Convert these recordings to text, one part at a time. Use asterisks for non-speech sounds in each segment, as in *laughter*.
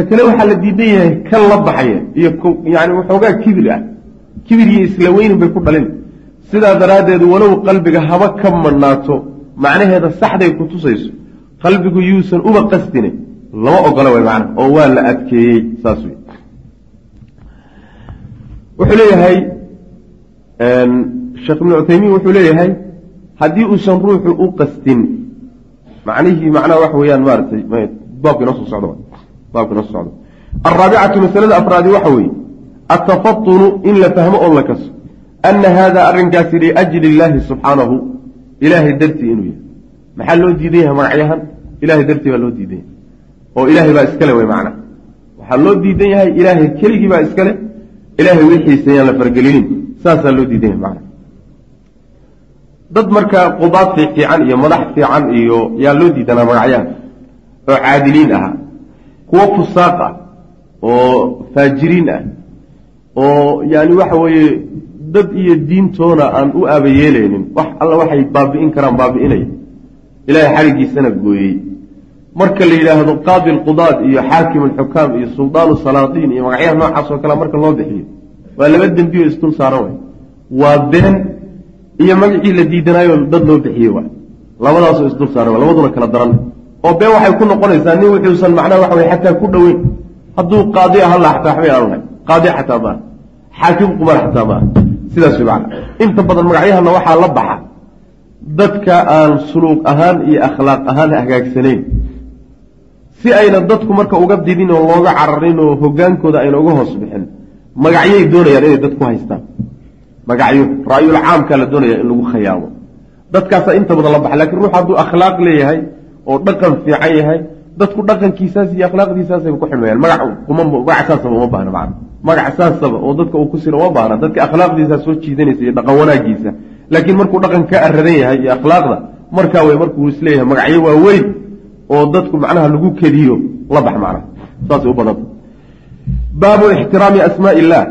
ta kale waxaa la diidan yahay kan la baxaya iyo yani waxoogaa kibir ah. Kibir iyo isla weynin bay ku dhalin. Sidaa daraaddeed walow qalbiga haba ka madhnaato macnaheeda saxday ku tusayso qalbigu yuusan uba qastine lama ogola way macna oo waa la adkeeyey saas wey wuxuu leeyahay sheekh ibnu cuthaymiin wuxuu leeyahay haddii uusan ruuxu u qastin macnihii macnaha waxa weeyaan maaratay baabka inoo soo socdo soo socdo. Alraabicatu masalada afraadi waxa weeye atafatunu in la fahmo oo la kaso ana hada arrinkaasi liajli illaahi subxaanahu ilaahay dartii inuu yahay. Maxaa loo diidan yahay magacyahan ilahay dartii baa loo diidan yahay. Oo ilaahay baa iskale wey macna. Waxaa loo diidan yahay ilaahay keligii baa iskale ilaahay wixiisa yaan la fargelinin. Saasaa loo diidan yahay macna. Dad marka qudaad fiican iyo madax fiican iyo yaa loo diidanaa magacyahan oo caadiliin ahaa kuwo fusaaq ah oo faajiriin ah oo yani waxa weeye dad iyo diintoona aan u aabayeelaynin wax alla waxay baabi'in karaan baabi'inaya ilaahay xarigiisana gooyey. Marka la yidhaahdo qaadi alqudaad iyo xaakim alxukaam iyo suldaanu salaadiin iyo magacyaha noocaas oo kale marka loo bixiyo waa laba dembiyo isdul saaran way waa been iyo magacii la diidanaayo dad loo bixiyey waay. Labadaasoo isdul saaran way labaduna kala daran oo been waxay ku noqonaysaa nin wuxuusan macnaha waxa way xataa ku dhoweyn. Hadduu qaadi aha la xataa waxbay aanu lahay qaadi xataa maaha xaakim qumar xataa maaha sidaas way macna inta badan magacyahana waxaa la baxa. Dadka aan suluuq ahaan iyo akhlaaq ahaan hagaagsanayn si ayna dadku marka uga didin oo looga cararin oo hogaankooda ayna uga hoos bixin magacyay doonayaan inay dadku haystaan. Magacyo ra'yul caamkaa la doonaya in lagu khayaamo dadkaasaa inta badan la baxa laakiin ruux hadduu akhlaaq leeyahay oo dhaqan fiican yahay dadku dhaqankiisaas iyo akhlaaqdiisaasay ku xilmayaan magac saasaba uma baahna macna magac saasaba oo dadka uu ku sino uma baahna. Dadka akhlaaqdiisaa soo jiidanaysa iyo dhaqan wanaagiisa laakiin markuu dhaqan ka aradan yahay iyo akhlaaqda markaa way markuu is leeyahay magacyo waaweyn oo dadku macnaha lagu kediyo la bax macnaha. Saasay u baabu ixtiraami asmaa illah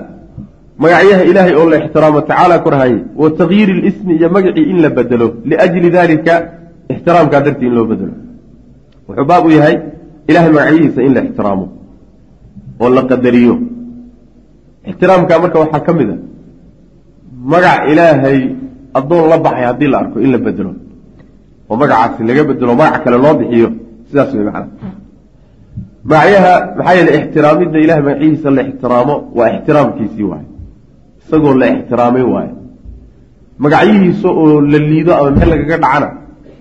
magacyaha ilaahay oo la ixtiraamo tacaala korhaye wa takyiiri lismi iyo magacii in la bedelo liajli dalika ixtiraamkaa dartii in loo bedelo wuxuu baab u yahay ilahay magacyihiisa in la ixtiraamo oo la qadariyo ixtiraamkaa marka waxaa ka mid a magac ilaahay addoon la baxay haddii la arko in la bedelo oo magacaasi laga bedelo magac kale loo bixiyo sidaas way macana magacyaha maxaa yeele ixtiraamidda ilahay magacihiisa la ixtiraamo waa ixtiraamkiisii waaye isagoo la ixtiraamay waaye magacyihiisa oo la liido ama meel lagaga dhacana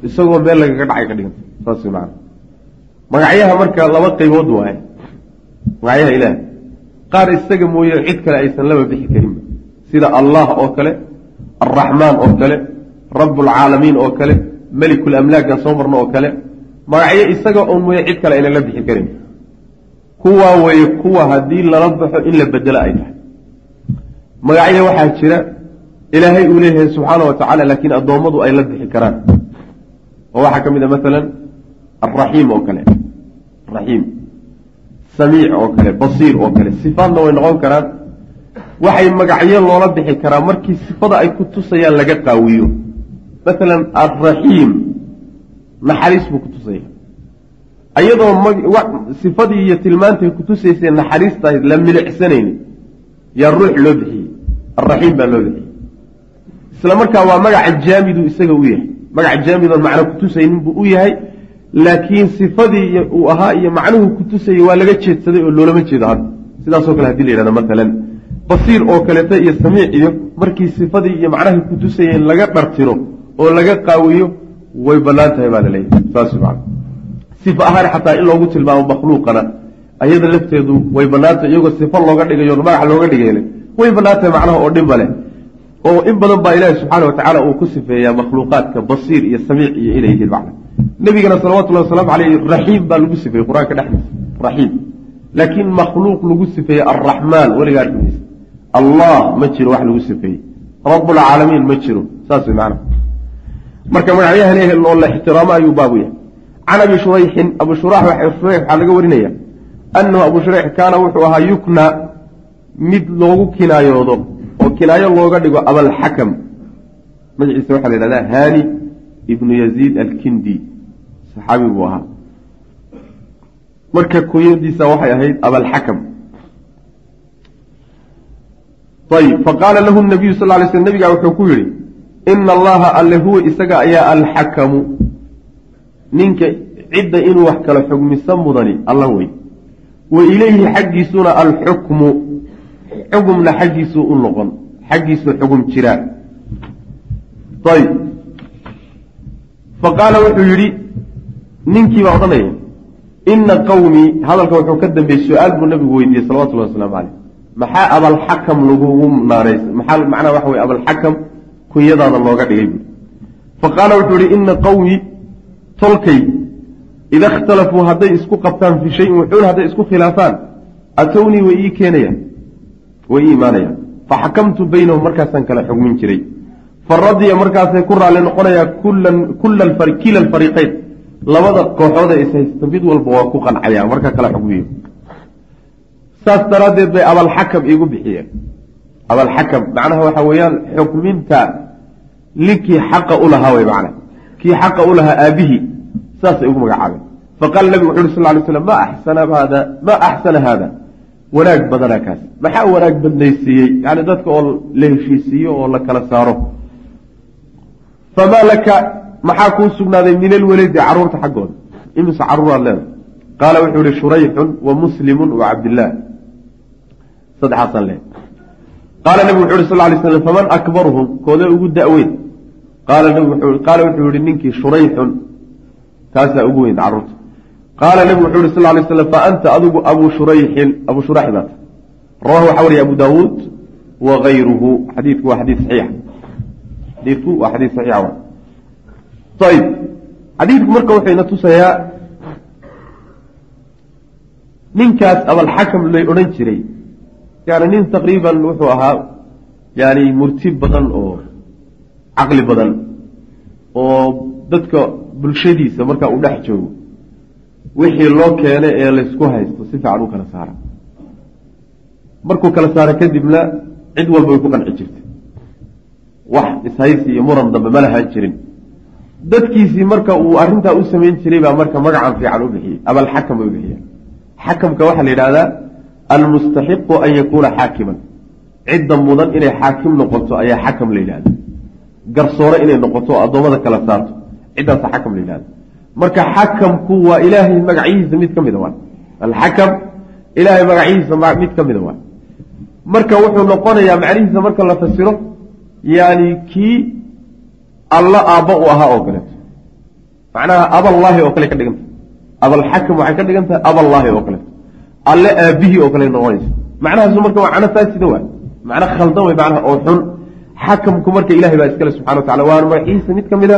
isagoo meel lagaga dhacay ka dhiganta saas macana magacyaha marka laba qaybood waaye magacyaha ilaahay qaar isaga mooye cid kale aysan laba bixi karinba sida allah oo kale alraxmaan oo kale rabbulcaalamiin oo kale melikulamlaaggan soo marno oo kale. Magacyo isaga oon mooye cid kale aynan la bixi karin. Kuwaa weye kuwa haddii lala baxo in la bedelo ay tahay. Magacyo waxaa jira. Ilaahay uu leeyahay subxaana wa tacala laakiin addoommadu ay la bixi karaan oo waxaa ka mid a maalan alraxiim oo kale raxiim samiic oo kale basiir oo kale sifaadna way noqon karaan. Waxay magacyo loola bixi karaa markii sifada ay ku tusayaan laga qaawiyo. Maalan alraxiim naxariis buu ku tusaya ayadoo sifadii iyo tilmaantay kutusaysay naxariistahayd la milicsanayni yaa ruux loo bixiyey alraxiim baa loo bixiyey. Isla markaa waa magaca jaamidu isaga u yahay magaca jaamidoon macno kutusaynin buu u yahay laakiin sifadii uu ahaa iyo macnuhu kutusayay waa laga jeedsaday oo loolama jeedo hadda. Sidaasoo kale haddii la yidhahda maalan basiir oo kaleeta iyo samiic iyo markii sifadii iyo macnahay kutusayeen laga dhartiro oo laga qaawiyo way bannaan tahay baa la leeyahay saas sifa ahaan xataa in loogu tilmaamo makhluuqana ayada lafteedu way bannaantahay iyagoo sifo looga dhigayo magac looga dhigayl way bannaan tahay macnaha oo dhinba leh oo in badan baa ilaahi subxaana wa tacala uu ku sifeeyaa makhluuqaadka basiir iyo samiic iyo inay yihiin macna. Nebigana salawatullahi wasalaamu caleyh raxiim baa lagu sifeeyey qur'aanka dhexdiisa raxiim. Laakiin makhluuq lagu sifeeyey alraxmaan weliga arki maysa. Allah ma jiro wax lagu sifeeyey. Rabbulcaalamiin ma jiro saas macnaha marka magacyaha leeyahay oo la ixtiraamo ayuu baabu yahay. Can abi shurayxin abu shurax waxaa laga warinaya annahu abu shurayx kaana wuxuu ahaa yukna mid loogu kinaayoodo oo kinaayo looga dhigo abalxakam magaciisa waxaa la yidhahdaa hani ibnu yaziid alkindi. Saxaabi buu ahaa. Marka kunyadiisa waxay ahayd abalxakam ayb faqaala lahu nabiyu sal lay sl nabigaa wuxuu ku yidhi ina allaha alle huwa isaga ayaa alxakamu. Ninka cidda inuu wax kala xugmiso mudani alla wey wa ilayhi xaggiisuna alxukmu xugumna xaggiisuu u noqon xaggiisuu xugum jiraa ayb faqaala wuxuu yidhi ninkii baa odhanaya ina qawmii hadalka wuxuu ka dambeeyey su'aal buu nabigu weydiiyey salawatullahi waslamu caleyh maxaa abalxakam lagugu naarays maxaa macnaha waxa weye abalxakam kunyadaada looga dhigay buui faqaala wuxuu yihi ina qawmii tolkay ida ikhtalafuu hadday isku qabtaan fii shayin wuxuun hadday isku khilaafaan atownii way ii keenayaan way imaanayaan faxakamtu baynahum markaasaan kala xugmin jiray faradiya markaasay ku raalli noqonayaa kila alfariiqeyn labada kooxood ee ishaysta mid walba waa ku qancaya marka kala xugmiyo saas daraaddeed bay abalxakam iigu bixiyeen abalxakam macnaha waxa weeyaan xukminta linkii xaqa u lahaa wey macna kii xaqa u lahaa aabihii saasay ugu magacaabeen faqaala nabigu wuxu uhi sal lay slam ma axsana hada ma axsana haada wanaag badanaa kaas. Maxaa wanaag badnaysiiyey? Yani dadka oo la heshiisiiyo oo la kala saaro. Famaa laka maxaa kuu sugnaaday min alwaladi carruurta xaggooda? Imise caruuraad leedahay? Qaala wuxuu ihi shurayxun wa muslimun wa cabdillaah saddexaasaan leehay qaala nabigu wuxu uhi sal lay slam faman akbaruhum? Koodee ugu da-weyn. Qaala wuxuu yihi ninkii shurayxun. Kaasaa ugu weyn carruurta qaala nabigu wuxuu yihi sal lay slam fa anta adigu abu shurayxin abu shurayx baat rawahu waxaa wariya abu daawuud wa gayruhu xadiidku waa xadiid saxiix. Xadiidku waa xadiid saxiixa ayib xadiidku marka wuxuu ina tusayaa ninkaas abalxakam lay odhan jiray. Yani nin taqriiban wuxuu ahaa yani murti badan oo caqli badan oo dadka bulshadiisa markaa uu dhex joogo wixii loo keenay ee laysku haysto si fiican u kala saara. Markuu kala saara kadibna cid walba way ku qanci jirtay. Wax ishaysi iyo muran dambe ma lahaan jirin. Dadkiisii marka uu arrintaa u samayn jiray baa marka magacan fiican u bixiyey abalxakam bay u bixiya xakamka waxaa la yidhahdaa almustaxiqu an yakuuna xaakiman. Cidda mudan inay xaakim noqoto ayaa xakam la yidhahda garsoore inay noqoto oo addoommada kala saarto ciddaasa xakam la yidhahda marka xakamku waa ilaahay magacyihiisa mid ka mida waa alxakam ilaahay magacihiisa mid ka mida waa marka wuxuu noqonayaa macnihiisa marka la fasiro yani kii alla aabba u ahaa oo kaleeto macnaha aballaahi oo kale ka dhiganta. Abalxakam waxay ka dhigan tahay aballaahi oo kaleeto alle aabihii oo kale noqonaysa. Macnahaasu marka waa cano faasida waa. Macno khaldan wey macnaha oo xun. Xakamku marka ilahay baa iskale subxana wa tacala waana magaciisa mid ka mida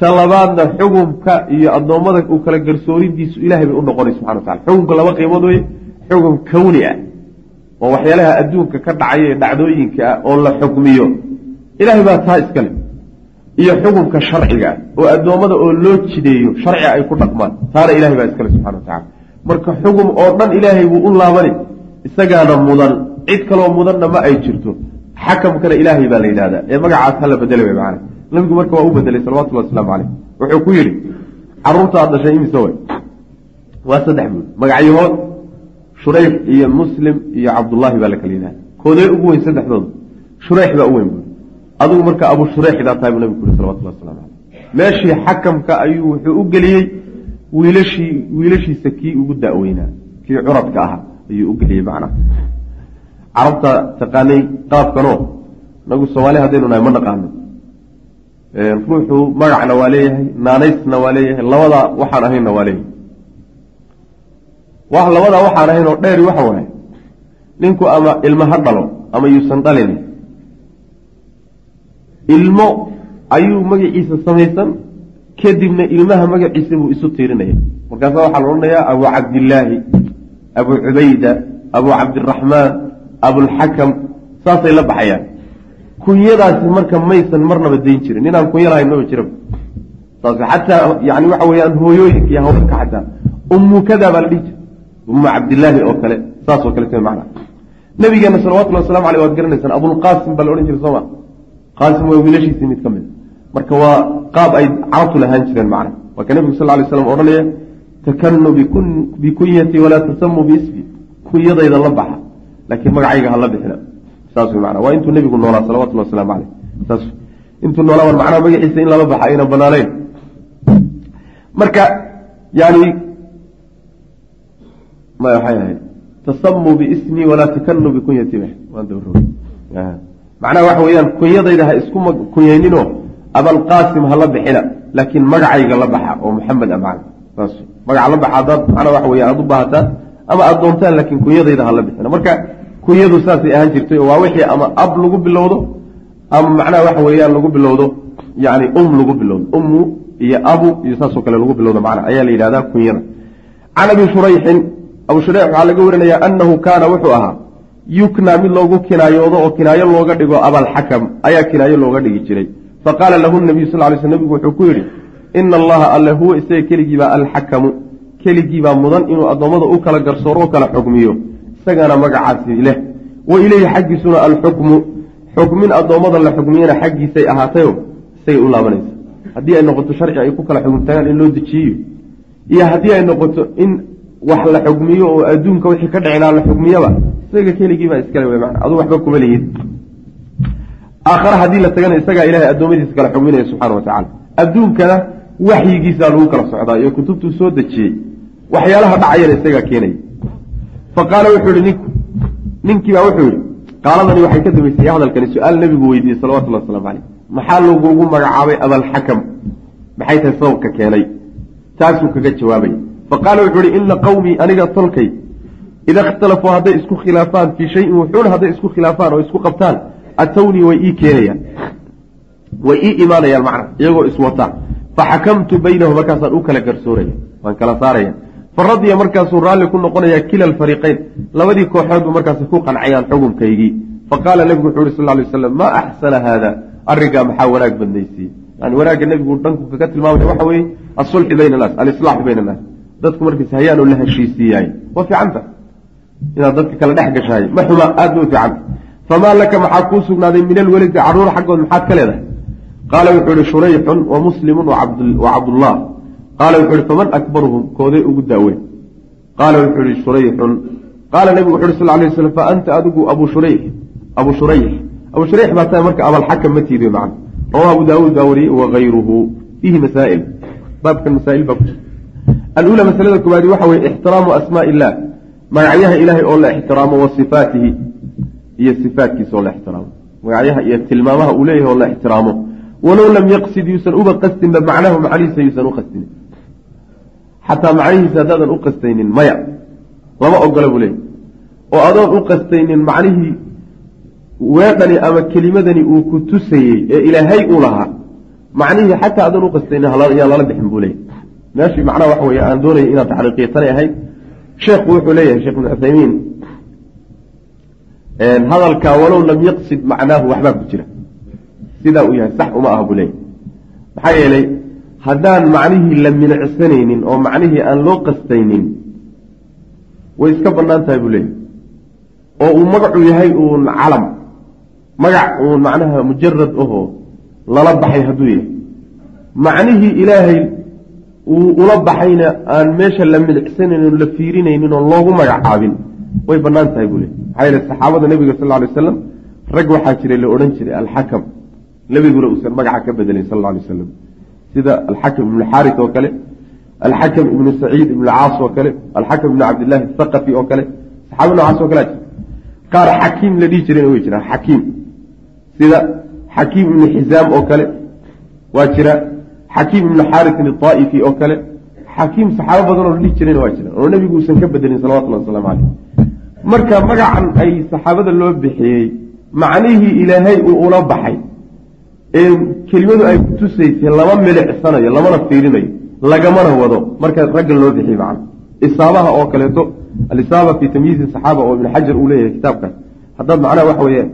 talabaadna xugumka iyo addoommada uu kala garsooridiisu ilahay bay u noqonay subxana wa tacala xukumka laba qiimood wey xugum kawni ah oo waxyaalaha adduunka ka dhacaya ee dhacdooyinka ah oo la xukmiyo. Ilahay baa taa iskale iyo xukumka sharciga ah oo addoommada oo loo jideeyo sharciga ay ku dhaqmaan taana ilahay baa iskale subxana wa tacala marka xugum oo dhan ilaahay buu u laabani isagaana mudan cid kaloo mudanna ma ay jirto. Xakamkana ilaahay baa la yidhahdaa ee magacaas hala bedelay way macana nabigu marka waa u bedelay salawatullahi wasalaamu caleyh wuxuu ku yidhi carruurta aad dhashay imise way? Waa saddex buud magacyahood shurayx iyo muslim iyo cabdullaahi baa la kala yidhahda koodee ugu weyn saddexdooda shurayx baa u weyn buud adigu marka abu shurayxdaa tahay buu nabigu ku yhi salawatullahi waslamu caleyh meeshii xakamka ayuu wuxuu u geliyey wiilashii wiilashiisa kii ugu da-weynaa kii curadka ahaa ayuu u geliyey macnaha carabta taqaanay qaabkanoo nagu soomaali haddaynu nahay ma naqaano ruuxu magacna waa leeyahay naanaysna waa leeyahay labadaa waxaan ahaynna waa leeyahay. Wax labadaa waxaan ahayn oo dheeri waxa waaye ninku ama ilmo ha dhalo ama yuusan dhalin. Ilmo ayuu magaciisa samaysan kadibna ilmaha magaciisa buu isu tiirinaya. Markaasa waxaa la odhanayaa abu cabdillaahi abu cubayda abu cabdiraxmaan abulxakam saasay la baxayaan kunyadaasi marka maysan marnaba dayn jirin. Ninaan kunya lahayn maba jiraba saas xataa yani waxa weyaan hooyooyinka iyo haweenka xataa ummu kada baa la dhihi jira ummu cabdillaahi oo kale. Saasoo kale t macna nabigeena salawatullhi waslamu aleyh waad garanaysaan abulqaasim baa la odhan jiray sooma qaasim waa wiilashiisii mid ka mid. Marka waa qaab ay carabtu lahaan jireen macna waa ka nebigu sal lay slam odhanaya takanu bikunyatii walaa tasamuu biismi kunyadayda la baxa laakiin magacayga hala bixina saas mana waa intuu nebigu noolaa salawatulli wasalaamu caleyh saas intuu noolaa war macnaha magaciisa in lala baxa ayna banaanayn. Marka yani maya waxay ahayd tasamuu biismii walaa takanuu bikunyati macnaha waxa weeyaan kunyadayda ha isku kunyayninoo abalqaasim hala bixina laakiin magacayga la baxa oo maxamed a macna. Saas. Magaca la baxa haddaad macnaa waxa weya aada u baahataan ama aada doontaan laakiin kunyadayda hala bixina. Marka kunyadu saasay ahaan jirtay oo waa wixii ama ab lagu bilowdo ama macnaha waxa weeyaan lagu bilowdo yani um lagu bilowdo ummu iyo abu iyo saasoo kale lagu bilowdo macna ayaa la yidhahdaa kunyada can abi shurayxin abu shureyx waxaa laga warinayaa annahu kaana wuxuu ahaa yuknaa mid loogu kinaayoodo oo kinaayo looga dhigo abalxakam ayaa kinaayo looga dhigi jiray. Faqaala lahu nabiyu sal ly sl nabigu wuxuu ku yidhi ina allaha alle huwa isaga keligiibaa alxakamu keligiibaa mudan inuu addoommada u kala garsooro o kala xukmiyo isagana magacaasi leh. Wa ileyhi xaggiisuna alxukmu. Xukmin addoommada la xukmiyana xaggiisay ahaatayo isagay u laabanaysa. Haddii ay noqoto sharci ay ku kala xugumtagaan in loo dejiyiyo iyo haddii ay noqoto in wax la xugmiyo oo adduunka wixii ka dhicinaa la xugmiyaba isaga keligiibaa iskale w mana aduu waxba kuma lihid aakhare haddii la tagana isagaa ilahay addoommadiisa kala xugminaya subxana wa tacala adduunkana waxyigiisaa lagu kala socdaa iyo kutubtuu soo dejiyey. Waxyaalaha dhacayana isagaa keenaya fa qaala wuxuu yihi ninku. Ninkiibaa wuxuu yihi qaaladani waxay ka dambeysay hadalkani su'aal nebigu weydiiyey salawatullah waslamu caleyh maxaa lagugu magacaabay abalxakam maxay tahay sababka keenay? Taasuu kaga jawaabay. Fa qaala wuxuu yihi ina qawmii aniga tolkay ida ikhtalafuu hadday isku khilaafaan fii shayin wuxuuna hadday isku khilaafaan oo isku qabtaan atownii way ii keenayaan. Way ii imaanayaan macna iyagoo iswata faxakamtu baynahum markaasaan u kala garsooraya waan kala saaraya faradiya markaasuu raalli ku noqonaya kila alfariiqayn labadii kooxoodbu markaas ku qancayaan xukunkaygii. Faqaala nebigu wuxu yhi sal ly slam maa axsana haada arrinkaa maxaa wanaag badnaysiiye yani wanaagga nebigu dhanku kaga tilmaamaya waxa weeye asulxi bayna annaas alislaaxu bayna annaas dadku markiis hayaanoo la heshiisiiyaay waa fiicanta inaad dadka kala dhex gashaay ma xuma aad bay u fiicanta famaa laka maxaa kuu sugnaaday min alwelidi carruur xaggood maxaad ka leedahay? Qaala wuxuu ihi shurayxun wa muslimun wa cabdullah qaala wuxuu ihi faman akbaruhum kooday ugu daaweyn qaala wuxuu ihi shurayxun qaala nebigu wuxu uhi sal lay waslam fa anta adigu abu shurayx abu shurayx abu shurayx baa tahay marka abalxakam ma tiidiyo macna rawahu abu daawuud baa wariyey wagayruhu fiihi masaa'il baabkan masaa'il baa ku jirta alula masalada koowaadi waxa weye ixtiraamu asmaa illah magacyaha ilaahay oo la ixtiraamo wa sifaatihi iyo sifaatkiisa oo la ixtiraamo magacyaha iyo tilmaamaha uu leeyahay oo la ixtiraamo walow lam yaqsid yuusan uba qastinba macnahu macnihiisa yuusan u xataa macnihiisa haddaadan u qastaynin maya. Lama ogola buu leeyahy oo adoon u qastaynin macnihii weedhani ama kelimadani uu ku tusayey ee ilaahay uu lahaa macnihii xataa adoon u qastaynin yaan lala bixin buu leeyahy meeshii macnaha waxa weye aan doonaya inaad taxqiiqiya tanay ahayd sheekhu wuxuu leeyahay sheekh ibnu cuthaymiin hadalkaa walow lam yaqsid macnaahu waxbaa ku jira. Sidaa uu yahay sax uma aha buu leeyahy maxaa yeelay haddaan macnihii la minicsanaynin oo macnihii aan loo qastaynin way iska bannaan tahay buu leeyahy oo uu magacu yahay uun calam magac uun macnaha mujarad ahoo lala baxay hadduu yahay. Macnihii ilaahay uu ula baxayna aan meesha la milicsanaynin oo la fiirinaynin oo loogu magacaabin way bannaan tahay buu leeyahy maxaa yeele saxaabada nebiga sal alay wasalam rag waxaa jiray la odhan jiray alxakam nebiguna uusan magaca ka bedelin sal alay wasalam sida alxakam ibnu xaaris oo kale alxakam ibnu saciid ibnu caas oo kale alxakam ibnu cabdillahi athaqafi oo kale saxaaba noocaas oo kalea jira qaar xakiim la dhihi jirayna way jiraan xakiim sida xakiim ibnu xisaam oo kale waa jira. Xakiim ibnu xaarisin aaa'ifi oo kale xakiim saxaabo badan oo la dhihi jirayna waa jiraan oo nebigu uusan ka bedelin salawatullahi wasalaamu caleyh marka magacan ay saxaabada loo bixiyey macnihii ilaahay uu ula baxay kelimadu ay kutusaysay lama milicsanayo lamana fiirinayo lagamana wado. Marka raggan loo bixiy macna isaabaha oo kaleeto alisaaba fi tamyiizi saxaaba oo ibn xajar uu leeyahay kitaabkan haddaad macnaha waxa weeye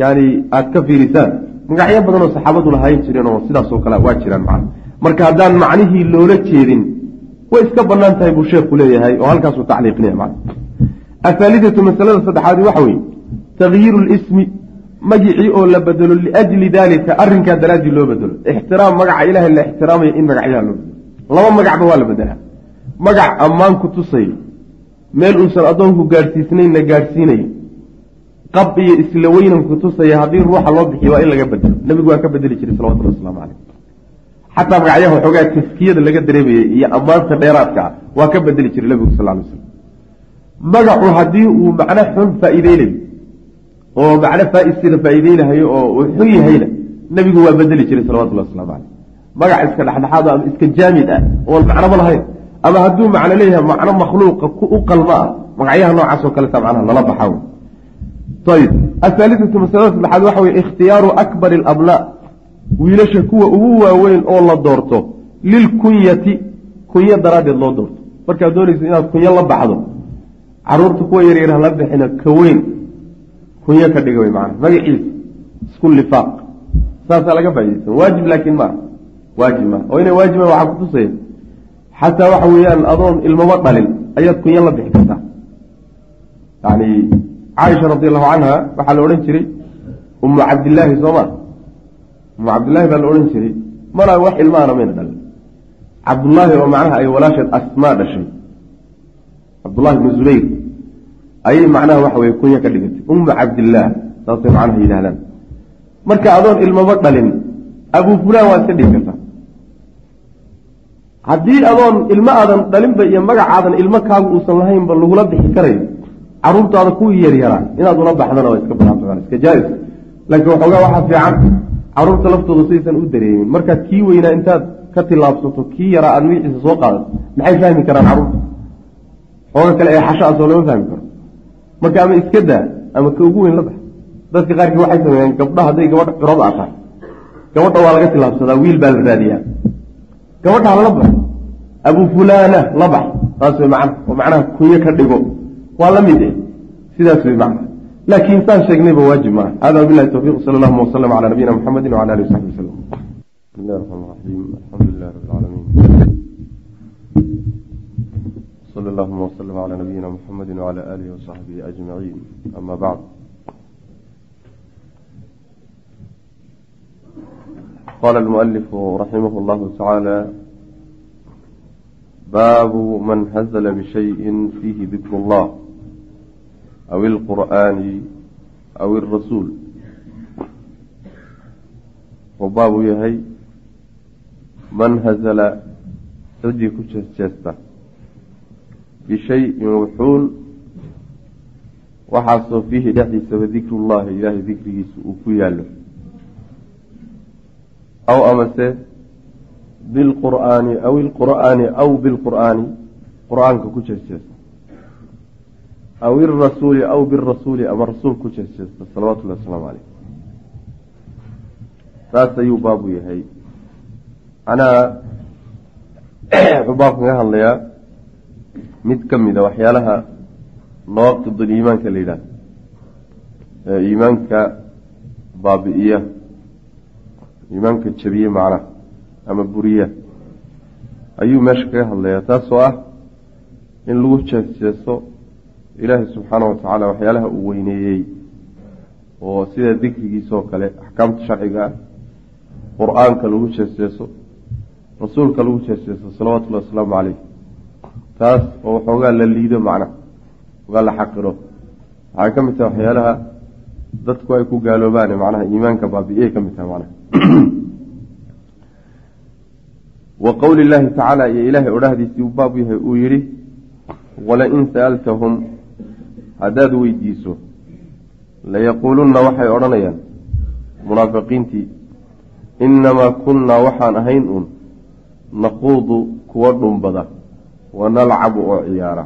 yani aad ka fiirisaan magacyo badan oo saxaabadu lahayn jireen oo sidaasoo kale waa jiraan macna marka haddaan macnihii loola jeedin way iska bannaan tahay buu sheekhu leeyahay oo halkaasuu tacliiqinaya macna athaalidatu masalada saddexaadi waxa weeye takyiiru lismi magicii oo la bedelo liajli daalika arrinkaa daraaddii loo bedelo ixtiraam magaca ilaahay la ixtiraamaya in magacyaha loo bedelo laba magacba waa la bedelaa magac ammaan ku tusayo meel uusan addoonku gaadhsiisnaynna gaadhsiinayo qab iyo isla weynan ku tusaya haddii ruuxa loo bixiyo waa in laga bedelo nebigu waa ka bedeli jiray salawatulli waslamu caleyh xataa magacyaha waxoogaa taskiyada laga dareemayay iyo ammaanta dheeraadka ah waa ka bedeli jiray nebigu sal lay slam magacu haddii uu macno xun faa-iideynayo oo macno faa-isida faa-iideynahayo oo uu xun yahayna nebigu waa bedeli jiray salawatullahi waslamu caleyh magac iska dhexdhexaad ama iska jaamid ah oon macnoba lahayn. Ama hadduu macno leeyahay macno makhluuqa u qalma ah magacyaha noocaas oo kaleta lala baxaa ayb ahaalisatu masalada saddexaad waxa weye ikhtiyaaru akbari alabnaa wiilasha kuwa ugu waaweyn oo la doorto lilkunyati kunyo daraaddeed loo doorto. Markaad doonaysa inaad kunyo la baxdo carruurta kuwa yaryar hala bixina ka weyn kunyo ka dhiga wey maana magaciisa isku lifaaq. Saasaa laga faa'idaysan waajib laakiin maaha waajib maaha oo inay waajiba waxaa kutusaya xataa waxa weeyaan adoon ilmama dhalin ayaad kunyo la bixi kartaa. Yani caaisha radi allahu canha waxaa la odhan jiray umu cabdillaahi sooma umu cabdillaahi baa la odhan jiray mana wax ilmaana mayna dhalin. Cabdullaahi oo macnaha ay walaasheed asmaa dhashay. Cabdullahi bnu zubayr ayay macnaha waxa weye kunya ka dhigatay ummu cabdillaah saasay macnaha yidhahdaan marka adoon ilmaba dhalin abu fulaan waa iska dhigi kartaa haddii adoon ilmo aadan dhalinba iyo magacaadan ilmo kaagu uusan lahaynba lagula bixi karayo caruurtaada kuwii yaryaraa inaad ula baxdana waa iska banaanta iska jaa-is laakiin waxoogaa waxaa fiican carruurta laftooda saysan u dareemin. Markaad kii weynaa intaad ka tilaabsato kii yaraa aada magaciisa soo qaadato maxay fahmi karaan carruurta? Xooga kale ee xashaasoo lama fahmi karo marka ama iska daa ama ka ugu weyn la bax. Dadka qaarkii waxay sameeyaan gabdha hadday gabadha curada a gabadha waa laga tilaabsadaa wiil baa la raadiyaa. Gabadha lala baxo abu fulaana la bax. Saas way macna oo macnaha kunyo ka dhigo. Waa la mid eh. Sidaas way macna. Laakiin saan sheegnayba waajib maaha hada wabilahi towfiq sala allahuma waslama cala nabiyina muxamedi wcala alihi wasaxbi wasalam bismi raxmaan raxiim alxamdu lilahi rabi lcaalamiin waslm cala nabiyina muxamedi wcala alihi wasaxbihi ajmaciin ama bacd qala almualifu raximah llahu tacaala baabu man hazla bishayin fiihi dikru اllah aw ilqur'aani aw irasuul wuxuu baabu yahay man hazala ciddii ku jeesjeesta bishayin wuxuun waxaasoo fiihi dhexdiisaba dikrullahi ilaahay dikrigiisa uu ku yaallo aw amase bilqur'aani aw ilqur'aani aw bilqur'aani qur'aanka ku jeesjeesta aw irasuuli aw birasuuli ama rasuul ku jeesjeesta salawatullahi wasalaamu caleyh saas ayuu baabu yahay macnaha wuxuu baabkan ka hadlayaa mid ka mid a waxyaalaha nawaaqidul iimaanka la yidhahdo ee iimaanka baabi'iya iimaanka jabiye macnaha ama buriya ayuu meesha kaga hadlayaa taasoo ah in lagu jeesjeeso ilaahay subxaana wa tacaala waxyaalaha uu weyneeyey oo sida dikrigiisaoo kale axkaamta sharciga ah qur'aanka lagu jeesjeeso rasuulka lagu jeesjeeso salawatullahi wasalaamu caleyh taas oo waxoogaa la liido macnaha ogaa la xaqiro. Waxay ka mid tahay waxyaalaha dadku ay ku gaaloobaan macnaha iimaanka baabi'iyay ka mid tahay macnaha *clears throat* wa qowli llaahi tacaala iyo ilaahay odhahdiisii uu baab yahay uu yidhi walain sa'altahum haddaad weydiiso layaquulunna waxay odhanayaan munaafiqiintii innamaa kunnaa waxaan ahayn uun naquudu kuwa dhumbada wa nalcabu oo ciyaara.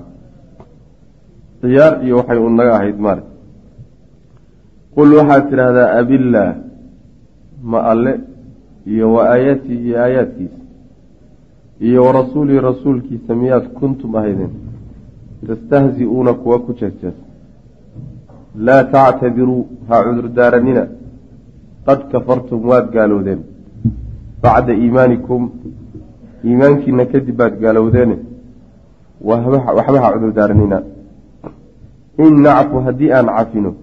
Ciyaar iyo waxay un naga ahayd maare qul waxaad tidhaahdaa abillaah ma alle iyo wa aayatii iyo aayaadkiisa iyo wa rasuulii rasuulkiisa miyaad kuntum ahaydeen? Tastahzi-uuna kuwa ku jeesjeesa laa tactadiruu ha cudur daaranina qad kafartum waad gaalowdeen bacda iimaanikum iimaankiina kadib baad gaalowdeene waxba ha cudur daaranina. In nacfu haddii aan cafino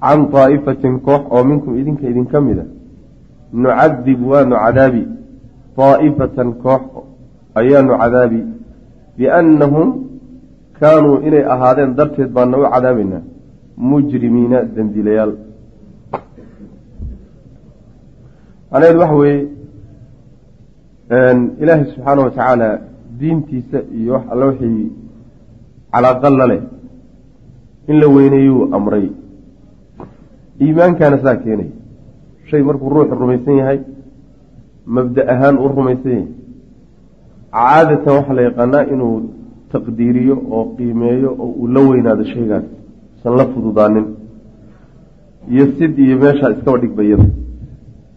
can daa'ifatin koox oo minkum idinka idinka mida nucadib waanu cadaabi daa'ifatan koox ayaanu cadaabi biannahum kaanuu inay ahaadeen darteed baana u cadaabaynaa. Mujrimiina dembiilayaal. Macnaheedu waxa weeye ilaahay subxaana wa tacaala diintiisa iyo wax alla wixii calaaqa la leh. In la weyneeyuu amray. Iimaankaana saa keenaya shay markuu ruuxu rumaysan yahay mabda ahaan uu rumaysan yahay. Caadatan waxaa la yaqaanaa inuu taqdiiriyo oo qiimeeyo oo uu la weynaado shaygaas. San la fududaanin. Iyo sid iyo meeshaa iskaba dhigbayada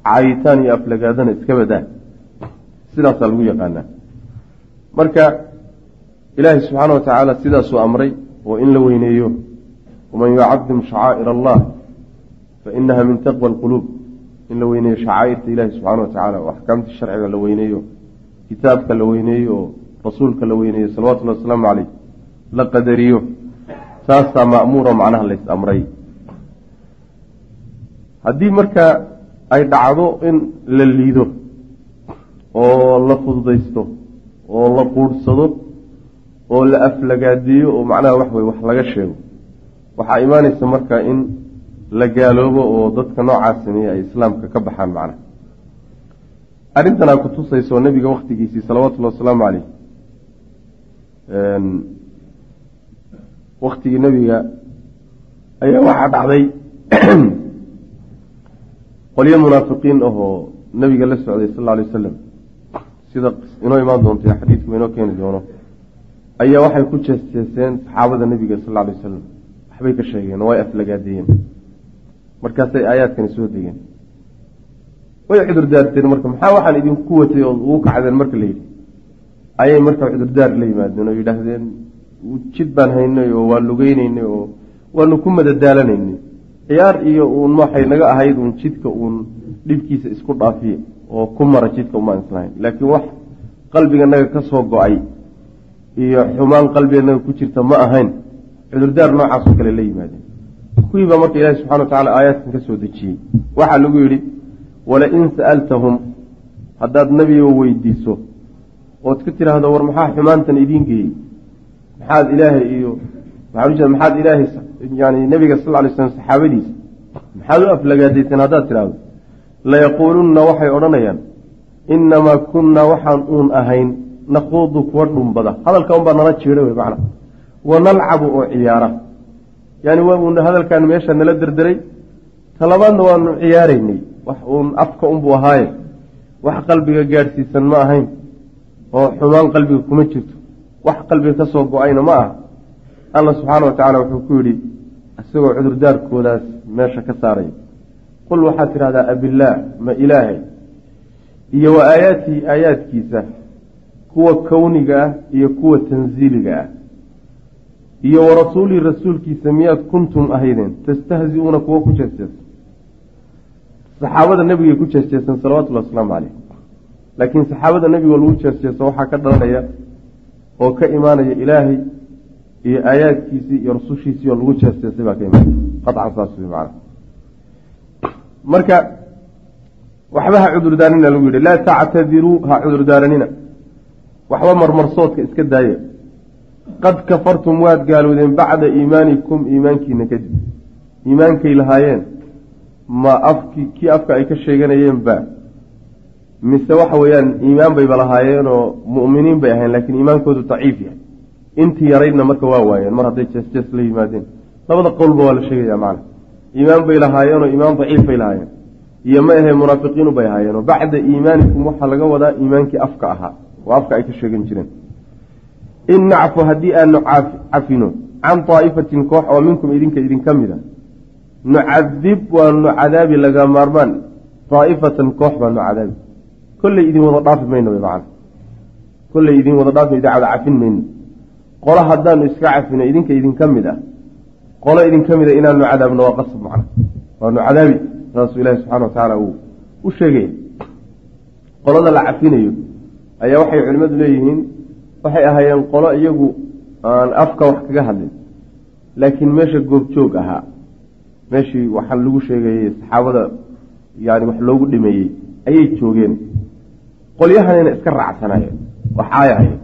caayitaan iyo aflagaadana iska badaa sidaasaa lagu yaqaanaa marka ilaahay subxaana wa tacaala sidaasuu amray oo in la weyneeyo waman yucadim shacaa'ir allah fa inaha min taqwa alquluub in la weyneeyo shacaa'irta ilaahi subxaana wa tacaala oo axkaamtii sharciga la weyneeyo kitaabka la weyneeyo oo rasuulka la weyneeyo salawatullahi wasalaamu caleyh la qadariyo saasaa ma'muuro macnaha lays amray. Haddii marka ay dhacdo in la liido oo la fududaysto oo la quudhsado oo la aflagaadeeyo oo macnaha wax wey wax laga sheego. Waxaa imaanaysa marka in la gaaloobo oo dadka noocaas sameeye ay islaamka ka baxaan macnaha. Arrintanaa ku tusayso nebiga waktigiisii salawatullahi wasalaamu caleyh waktigii nebiga ayaa waxaa dhacday *clears throat* qolyo munaafiqiin ahoo nebiga la socday sal alla alay wasalam sida inoo imaan doonta xadiidkuba inoo keeni doono ayaa waxay ku jeesjeeseen saxaabada nebiga sal alay wasalam waxbay ka sheegeen way aflagaadeeyeen markaasay aayaadkani soo degeen. Way cudurdaarteen marka maxaa waxaan idinku watay oo ugu kacdeen marka la yidhi? Ayay marka cudurdaar la yimaadeen oo yidhaahdeen jid baan haynay oo waa lugeynaynay oo waanu ku madadaalanaynay. Ciyaar iyo uun waxay naga ahayd uun jidka uun dhibkiisa isku dhaafiye oo ku mara jidka umaan islahayn laakiin wax qalbiganaga ka soo go'ay iyo xumaan qalbiganaga ku jirta ma ahayn. Cudurdaar noocaasoo kale la yimaadeen. Kuwii baa marka ilaahi subxana wa tacala aayaadkan ka soo dejiyey. Waxaa lagu yidhi walain sa'altahum haddaad nebiga weydiiso ood ka tidhaahdo war maxaa xumaantan idiin geeyey? Maxaad ilaahay iyo waxaa maxaad ilaahay yani nebiga sal ly slam saxaabadiisa maxaad u aflagaadayseen haddaad tidhaahdo layaquulunna waxay odhanayaan inamaa kunnaa waxaan uun ahayn nakhuudu kuwa dhumbada. Hadalka unbaa nala jiidha wey macna. Wanalcabu oo ciyaara. Yani waa hadalkan meesha nala derderay talabaadna waanu ciyaaraynay. Wax uun afka unbuu ahaaye. Wax qalbiga gaadhsiisan ma ahayn oo xumaan qalbiga kuma jirto. Wax qalbiga ka soo go'ayna ma aha. Alla subxaana wa tacaala wuxuu ku yidhi isagoo cudurdaarkoodaas meesha ka saaraya qul waxaad tidhahdaa abillaah ma ilaahay. Iyo wa aayaatihi aayaadkiisa kuwa kowniga ah iyo kuwa tansiiliga ah. Iyo wa rasuulihi rasuulkiisa miyaad kuntum ahaydeen tastahzi-uuna kuwa ku jeesjeesa saxaabada nebigay ku jeesjeeseen salawatullahi wasalaamu caleyh laakiin saxaabada nebigo lagu jeesjeeso waxaa ka dhalanaya oo ka imaanaya ilaahay iyo aayaadkiisii iyo rasushiisii oo lagu jeesjeesay baa ka imaanaya. Qacan saas wey macana marka waxba ha cudurdaaranina lagu yidhi. Laa tactadiruu ha cudurdaaranina waxba marmarsoodka iska daaya qad kafartum waad gaalowdeen bacda iimaanikum iimaankiina kadib. Iimaankay lahaayeen. Ma afki kii afka ay ka sheeganayeen ba. Mise waxa weeyaan iimaan bayba lahaayeenoo mu'miniin bay ahayn laakiin iimaankoodu daciif yahay. Intii yaraydna marka waa waayeen mar hadday jees jees la yimaadeen. Labada qowlba waa la sheegaya macna iimaan bay lahaayeenoo iimaan daciif bay lahaayeen. Iyo ma ahe munaafiqiinu bay ahaayeenoo bacda iimaanikum waxaa laga wadaa iimaankii afka ahaa oo afka ay ka sheegan jireen. In nacfu haddii aanu cafino can daa'ifatin koox oo minkum idinka idinka mid a nucadib waanu cadaabi laga maarmaan daa'ifatan koox baanu cadaabi kolley idin wada dhaafi mayno wy macana kolley idin wada dhaafi cada cafin mayno. Qolo haddaanu iska cafino idinka idinka mid ah qolo idinka mid a inaanu cadaabno waa qasab macna. Waanu cadaabi saasuu ilaahi subxana wa tacaala uu u sheegaya qolada la cafinayo ayaa waxay culimmadu leeyihiin waxay ahaayeen qolo iyagu aan afka wax kaga hadlin. Laakiin meesha goobjoog ahaa meeshii waxa lagu sheegayey saxaabada yani wax loogu dhimeeyey ayay joogeen. Qolyahanayna iska raacsanaayeen waxaayahayeen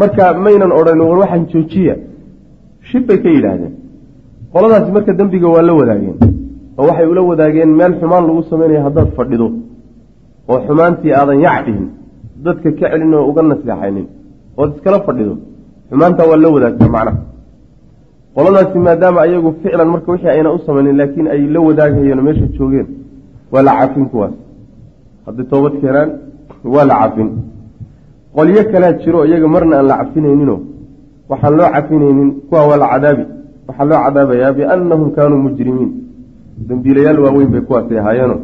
marka maynan odhan war waxaan joojiya. Shib bay ka yidhaahdeen qoladaasi marka dembiga waa la wadaageen oo waxay ula wadaageen meel xumaan lagu sameynaya haddaad fadhido oo xumaantii aadan yac dhihin dadka ka celin oo uga naseexaynin ood iskala fadhido xumaantaa waa la wadaagtaa macnaha qoladaasi maadaama ayagu ficlan marka wixii ayna u samaynin laakiin ay la wadaagayeen meesha joogeen waa la cafin kuwaas. Hadday toobad keenaan waa la cafin qolyo kalea jiro iyaga marna aan la cafinayninoo waxaan loo cafinaynin kuwa waa la cadaabi waxaa loo cadaabayaa biannahum kaanuu mujrimiin. Dembiilayaal waaweyn bay kuwaasay ahaayeeno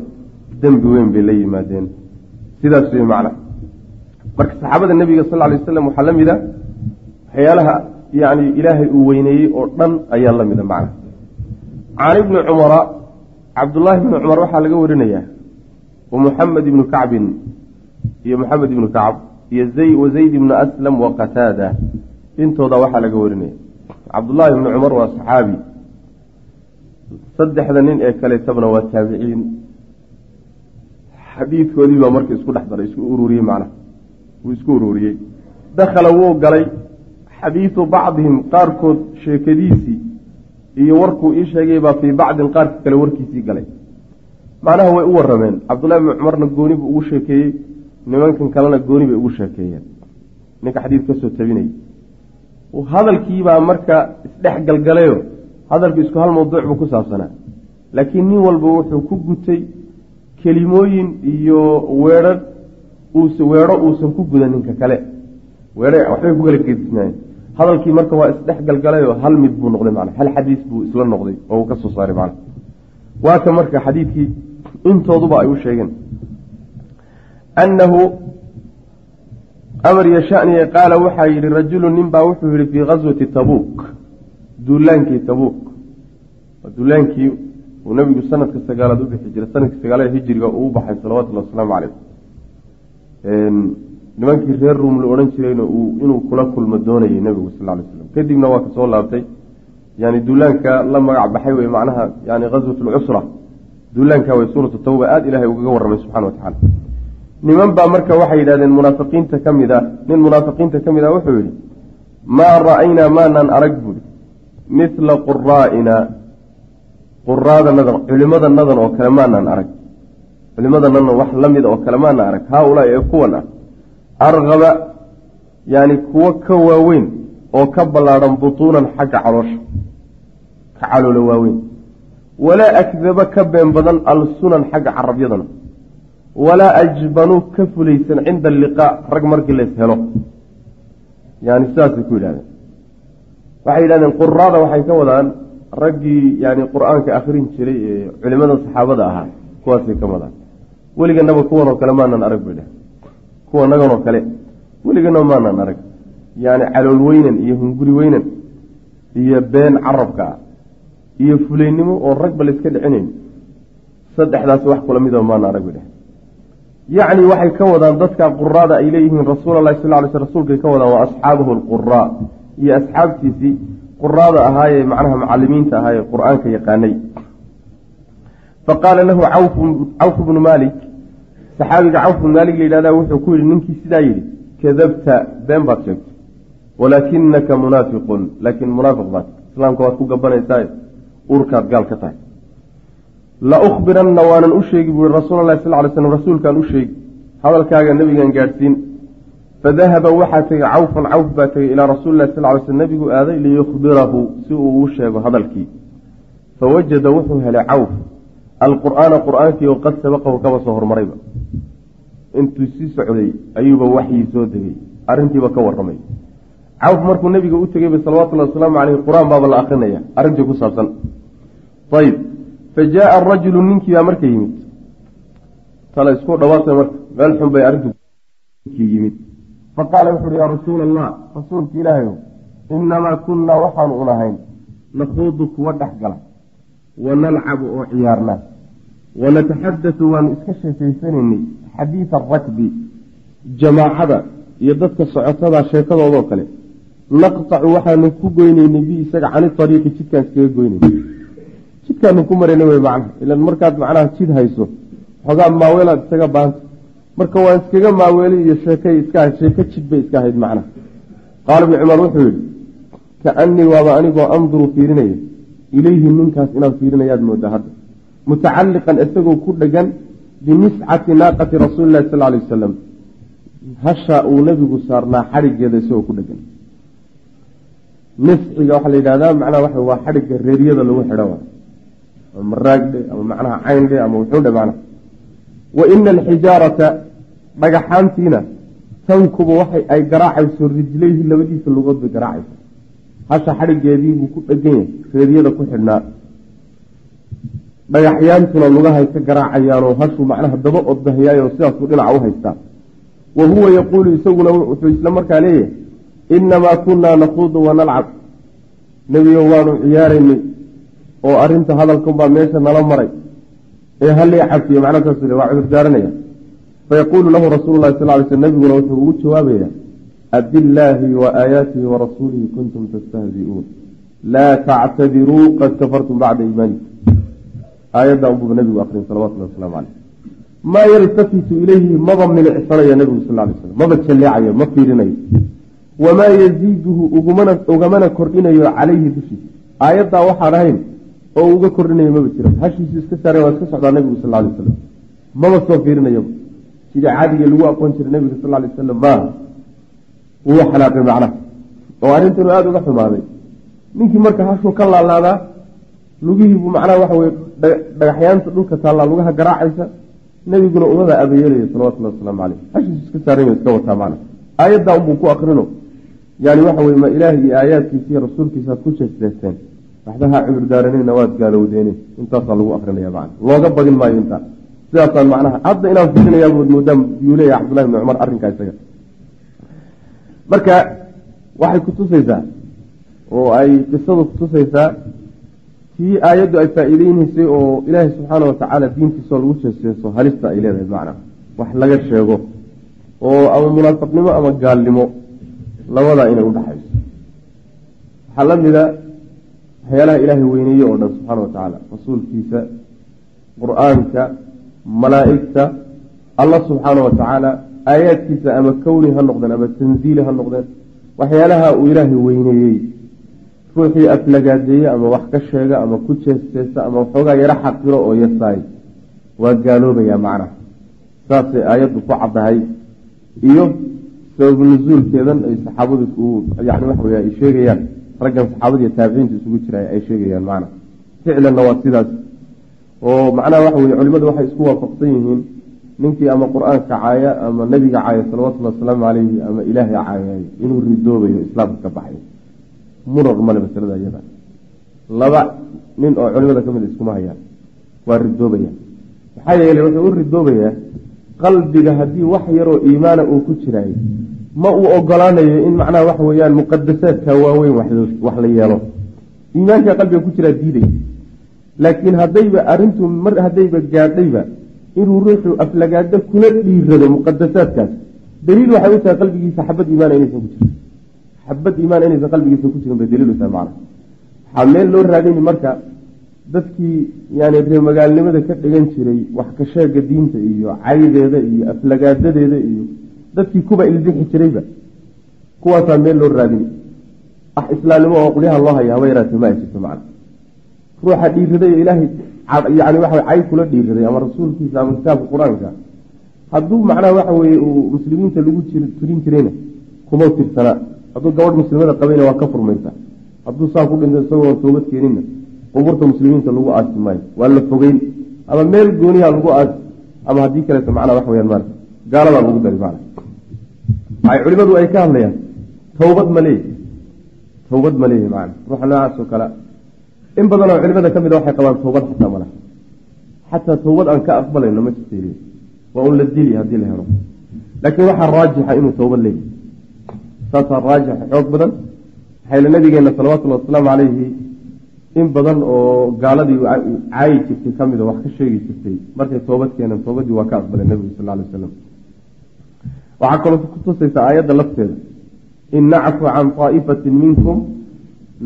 dembi weyn bay la yimaadeen. Sidaas wey macna. Marka saxaabada nebiga sal ly waslam waxaa la mid a waxyaalaha yani ilaahay uu weyneeyey oo dhan ayaa la mida macna. Can ibni cumara cabdullaahi bni cumar waxaa laga warinayaa. Wa muxamed ibnu kacbin iyo moxamed ibnu kacb iyo wa zayd ibnu aslam wa qataada. Intooda waxaa laga warinaya cabdullaahi ibni cumar waa saxaabi. Saddexda nin ee kaleetabna waa taabiciin. Xadiidkoodii baa marka isku dhex daray isku ururiyey macnaha. Wuu isku ururiyey. Dakhala wuu galay. Xadiidu bacdihim qaarkood sheekadiisii iyo warkuu ii sheegay baa fii bacdin qaarka kale warkiisii galay. Macnaha way u warameen cabdullahi bni cumarna gooni buu ugu sheekeeyey. Nimankan kalena gooni bay ugu sheekeeyeen. Ninka xadiid ka soo tabinayay hadalkiibaa marka isdhex galgalayo. Hadalku isku hal mawduuc buu ku saabsanaa. Laakiin nin walba wuxuu ku gutay kelimooyin iyo weedhan uus weedho uusan ku gudan ninka kale. Weedha waxbay ku kala gedisnaayeen hadalkii marka waa isdhex galgalayoo hal mid buu noqday macna. Hal xadiis buu isla noqday oo uu ka soo saaray macna. Waa ka marka xadiidkii intooduba ay u sheegeen. Annahu amar yashaniye qaala waxaa yidhi rajulu nin baa wuxuu yihi fii gaswati tabuuk duulaankii tabuuk duulaankii uu nabigu sanadka sagaalaad u bixi jiray sanadka sagaalada hijiriga uu u baxay salawatullhi wasalaamu caleyh nimankii reer ruum la odhan jirayna uu inuu kula kulmo doonayay nebigu sal lay slam kadibna waa ka soo laabtay yani duulaanka la magac baxay wey macnaha yani gaswat lcusra duulaanka way suuratu tawba aada ilahay ugaga warramay subxana wa tacala niman baa marka waxay yidhahdeen munaafiqiinta ka mid a nin munaafiqiinta ka mid ah wuxuu yidhi maa ra'aynaa maanaan arag buuri mithla quraa'ina quraadanadan culimadanadan oo kale maanaan arag. Culimadanadan wax la mida oo kale maanaan arag. Haa-ulaa'i ee kuwan ah argaba yani kuwo ka waaweyn oo ka ballaadhan butuunan xagga caloosha ka caloola waaweyn. Walaa akdaba ka been badan alsunan xagga carabyadana walaa ajbanuu ka fulaysan cinda alliqaa rag markii lays helo. Yani sidaasay ku yidhahdeen. Waxay yidhahdeen quraada waxay ka wadaan raggii yani qur'aanka akhrin jiray ee culimada saxaabada ahaa kuwaasay ka wadaan. Weliganaba kuwan oo kale maanaan arag bay dheh kuwa nagan oo kale weliganaba maanaan arag. Yani calool weynan iyo hunguri weynan iyo been carabka ah iyo fulaynimo oo ragba layska dhicinayn. Saddexdaas wax kula midaba maana arag bay dheh yacni waxay ka wadaan dadka quraada ay leeyihiin rasuul lahi sal ly sl rsulkay ka wadaan waa asxaabuhu lquraa iyo asxaabtiisii quraada ahaayee macnaha macalimiinta ahaayee qur'aanka yaqaanay. Faqaala lahu cawf bnu maalik saxaabiga cawf bnu maalik layidhahda wuxuu ku yidhi ninkii sidaa yidhi kadabta been baad sheegtay walaakinaka munaafiqun laakiin munaafiq baad islaamka waad ku gabanaysaa urkaad gaal ka tahay la ukhbiranna waanan u sheegi buui rasuul lahi sal ly slm rasuulkaan u sheegi hadalkaaga nebigan gaadhsiin fadahaba waxaa tegey cawfan cawf baa tegey ilaa rasuuli lahi sal ly sl nebigu aaday liyukhbirahu si uu uu sheego hadalkii fawajada wuxuu helay cawf alqur'aana qur'aankii oo qad sabaqahu kaba soo hormarayba intuu sii socday ayuuba waxyii soo degay arrintiiba ka warramay cawf markuu nebiga u tegeyba salawatullahi wasalaamu caleyhi qur'aan baaba la akrinaya arrintii ku saabsan ayb fa arajulu ninkii baa marka yimid tala isku dhawaatay marka meel xun bay arrintii yimid faqaala wuxu uhi yaa rasuula allah rasuulka ilaahayow inamaa kunnaa waxaanu unahayn nakhuudu kuwa dhex gala wanalcabu oo ciyaarnaa wanataxadatu waanu iska sheekaysanaynay xadiida arakbi jamaacada iyo dadka socotada sheekadoodoo kale naqtacu waxaanu ku goynaynay bi isaga cani ariiqi jidkaan iskaga goynayna jidkaanu ku marayna wey macnaha ilan markaad macnaha jid hayso xoogaa maaweelaad isaga baanta marka waan iskaga maaweelay iyo sheekay iska ahayd sheeko jid bay iska ahayd macnaha qaala ibnu cumar wuxuu yihi kaanii waaba anigoo anduru fiirinaya ilayhi ninkaas inaad fiirinayaad moodaa hadda. Mutacalliqan isagoo ku dhegan biniscati naaqati rasuuli lahi sal lay wasalam hasha uu nebigu saarnaa xadhigeeda isagoo ku dhegan. Nisciga waxaa la yidhahdaa macnaha waa xadhigga reeryada lagu xidho ama maraagdhe ama macnaha cayndhe ama wuxuudhe macnaha wa ina alxijaarata dhagaxaantiina tankubu waxay ay garaacayso rijlayhi labadiisa lugood bay garaacaysa hasha xadhigeedii buu ku dhegan yahay reeryada ku xidhnaa. Dhagaxyaantuna lugahay ka garaacayaanoo hashuu macnaha daba odbahyaayoo sidaasuu dhinaca u haystaa. Wa huwa yaquulu isaguna wuxuu isla markaa leeyahay inamaa kunaa nakuudu wanalcab nebigo waanu ciyaaraynay oo arinta hadalkanbaa meesha nala maray. Ee halii cafiye macnaa saas waa cudur daaranaya. Fayaquulu lahu rasuulu lahi sal ly sl nabiguna wuxuu ugu jawaabaya abillaahi wa aayaatihi warasuulihi kuntum tastahzi'uun. Laa tactadiruu qad kafartum bacda iimaanikum. Aayadda unbuuba nabigu akrin salawatullah waslamu caleyh maa yaltafitu ilayhi maba milicsanayo nabigu sal lay slam maba jalleecayo ma fiirinayo. Wamaa yaziiduhu ugamana kordhinayo calayhi dushiisa. Aayaddaa waxaan ahayn oo uga kordhinayo maba jiro hashiisu iska saare waa iska socdaa nabigu sal lay wasalam maba soo fiirinayo. Sidii caadiga lagu aqoon jiray nabiga sal lay wasalam maaha wuu xanaaqay macnaha. Oo arrintanu aada uga xumaaday. Ninkii marka hashuu ka laalaadaa lugihiibuu macnaha waxa weye dhagaxyaanta dhulka taallaa lugaha garaacaysa nebiguna umada abayeelaya salawatullahi wasalaamu caleyh hashiisu iska saarany iska wataa macna aayaddaa unbuu ku akrino. Yani waxa weye ma ilaahi iyo aayaadkiisa iyo rasuulkiisa ku jeesteesteen waxba ha cudur daaranina waad gaalowdeene intaasaa lagu akrinaya macna looga badin maayo intaa sidaasaan macnaha hadda inaan fiirinayaa moodaan yuu leeyahay cabdullahi bni cumar arrinkaa isaga. Marka waxay kutusaysaa oo ay qisadu kutusaysaa tii aayaddu ay faa-iideynaysay oo ilaahay subxaana watacaala diintiisao lagu jeesteeso halista ay leedahay macna. Wax laga sheego oo ama munaafiqnimo ama gaalnimo labadaa inay udhaxayso waxaa la mida waxyaalaha ilaahay weyneeye oo dhan subxaana wa tacaala rasuulkiisa qur'aanka malaa'igta allah subxaana wa tacaala aayaadkiisa ama kowni ha noqdeen ama tanziili ha noqdeen waxyaalaha uu ilaahay weyneeyey ruuxii aflagaadeeye ama wax ka sheega ama ku jeesteesta ama waxoogaa yaro xaqiro oo yasaay waa gaaloobayaa macnaha saasay aayaddu ku caddahay iyo sabab nusuulkeedan ay saxaabadu yani waxa wey ay sheegayaan raggan saxaabadiiyo taabiciinta isugu jira ay sheegayaan macnaha ficlanna waa sidaas. oo macnaha waxa weye culimadu waxay isku waafaqsan yihiin ninkii ama qur'aanka caaya ama nebiga caaya salawatullhi wasalaamu caleyhi ama ilaahay caayay inuu ridoobayo islaamka ka baxay. murar male masalada iyada. laba nin oo culimada ka mid iskuma hayaan. waa ridoobaya maxaa yeeley wuxuu u ridoobayaa qalbiga haddii wax yaroo iimaana uu ku jiraay ma uu ogolaanayo in macnaha waxa weyaan muqadasaadka waaweyn wax la yeelo. Iimaanka qalbiga ku jiraa diiday laakiin haddayba arintu mar haddayba gaadhayba inuu ruuxu aflagaado kula dhiirado muqadasaadkaas daliil waxay u tahay qalbigiisa xabad iimaan inaysan ku jirin. Xabad iimaan inaysan qalbigiisa ku jirin bay daliil u tahay macna waxaa meel loo raadini marka dadkii yani reemagaalnimada ka dhigan jiray wax ka sheega diinta iyo caydeeda iyo aflagaadadeeda iyo dadkii kuba ilbixi jirayba kuwaasaa meel loo raadini wax islaamnimo oo qulyaha loo haya haba yaraatee ma ay jirto macna ruuxa dhiiraday ilaahay yani waxa cay kula dhiiraday ama rasuulkiisa ama kitaabka qur'aanka. Hadduu macnaha waxa weye uu muslimiinta lagu turin jirayna kuma tirsanaa hadduu gabadh muslimada qabayna waa ka furmaysa. Hadduu saa ku dhinto isagoo toobad keeninna qubuurta muslimiinta lagu aasi maayo. Waa la fogeyn. Ama meel gooniha lagu aasi ama haddii kaleeto macnaa wax weyaan maarata gaaladaa lagu dari maana waxay culimadu ay ka hadlayaan. Towbad ma leeyahy towbad ma leeyahy maana ruuxa noocaas oo kale. In badan oo culimada ka mid a waxay qabaan towbad xataa malaha xataa towbad aan ka aqbalayno ma jirta waa un la dili haddii la helo. Laakiin waxaa raajixa inuu towbad leeyahy saasaa raajixa xoog badan. Waxayla nabigeena salawatullhi wasalaamu calayhi in badan oo gaaladii caayi jirtay ka mida wax ka sheegi jirtay. Markay toobad keeneen toobadii waa ka aqbalay nebigu sal lay wasalam waxaa kaloo kutusaysa aayadda lafteeda. In nacfu can طaa'ifatin minkum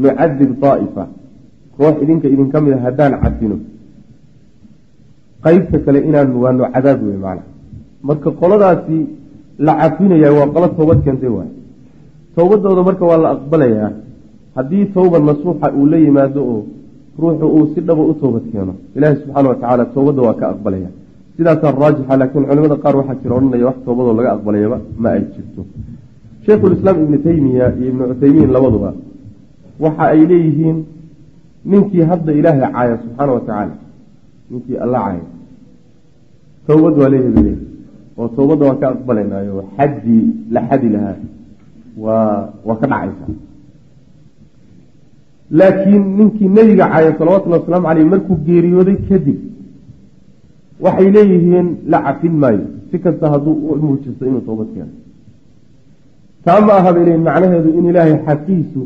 nucadib طaa'ifa koox idinka idinka mid a haddaan cafino qeybta kale inaan waano cadaab wey macna marka qoladaasi la cafinaya waa qolo toobad keentay waay. Towbadooda marka waa la aqbalayaa haddii towba nasuuxa uu la yimaado oo ruuxu uu si dhaba u toobad keeno ilaahi subxaana wa tacaala towbadda waa ka aqbalaya sidaasaa raajixa laakiin culimada qaar waxaa jira odhanaya wax toobadoo laga aqbalayaba ma ay jirto. Sheikhulislaam ibnu teymiya iyo ibnu cuthaymiin labaduba waxa ay leeyihiin ninkii hadda ilaahay caaya subxaana wa tacaala. Ninkii alla caaya. Towbad waa leeyahay oo towbadda waan ka aqbalaynaayo xaddii la xadi lahaa. Waa waa ka dhacaysaa laakiin ninkii nebiga caaya salawatullhi wasalaamu caleyh markuu geeriyooday kadib waxay leeyihiin la cafin maayo. Si kasta hadduu u muujisto inuu toobad keeno. Taa ma aha bay leeyihiin macnaheedu in ilaahay xaqiisu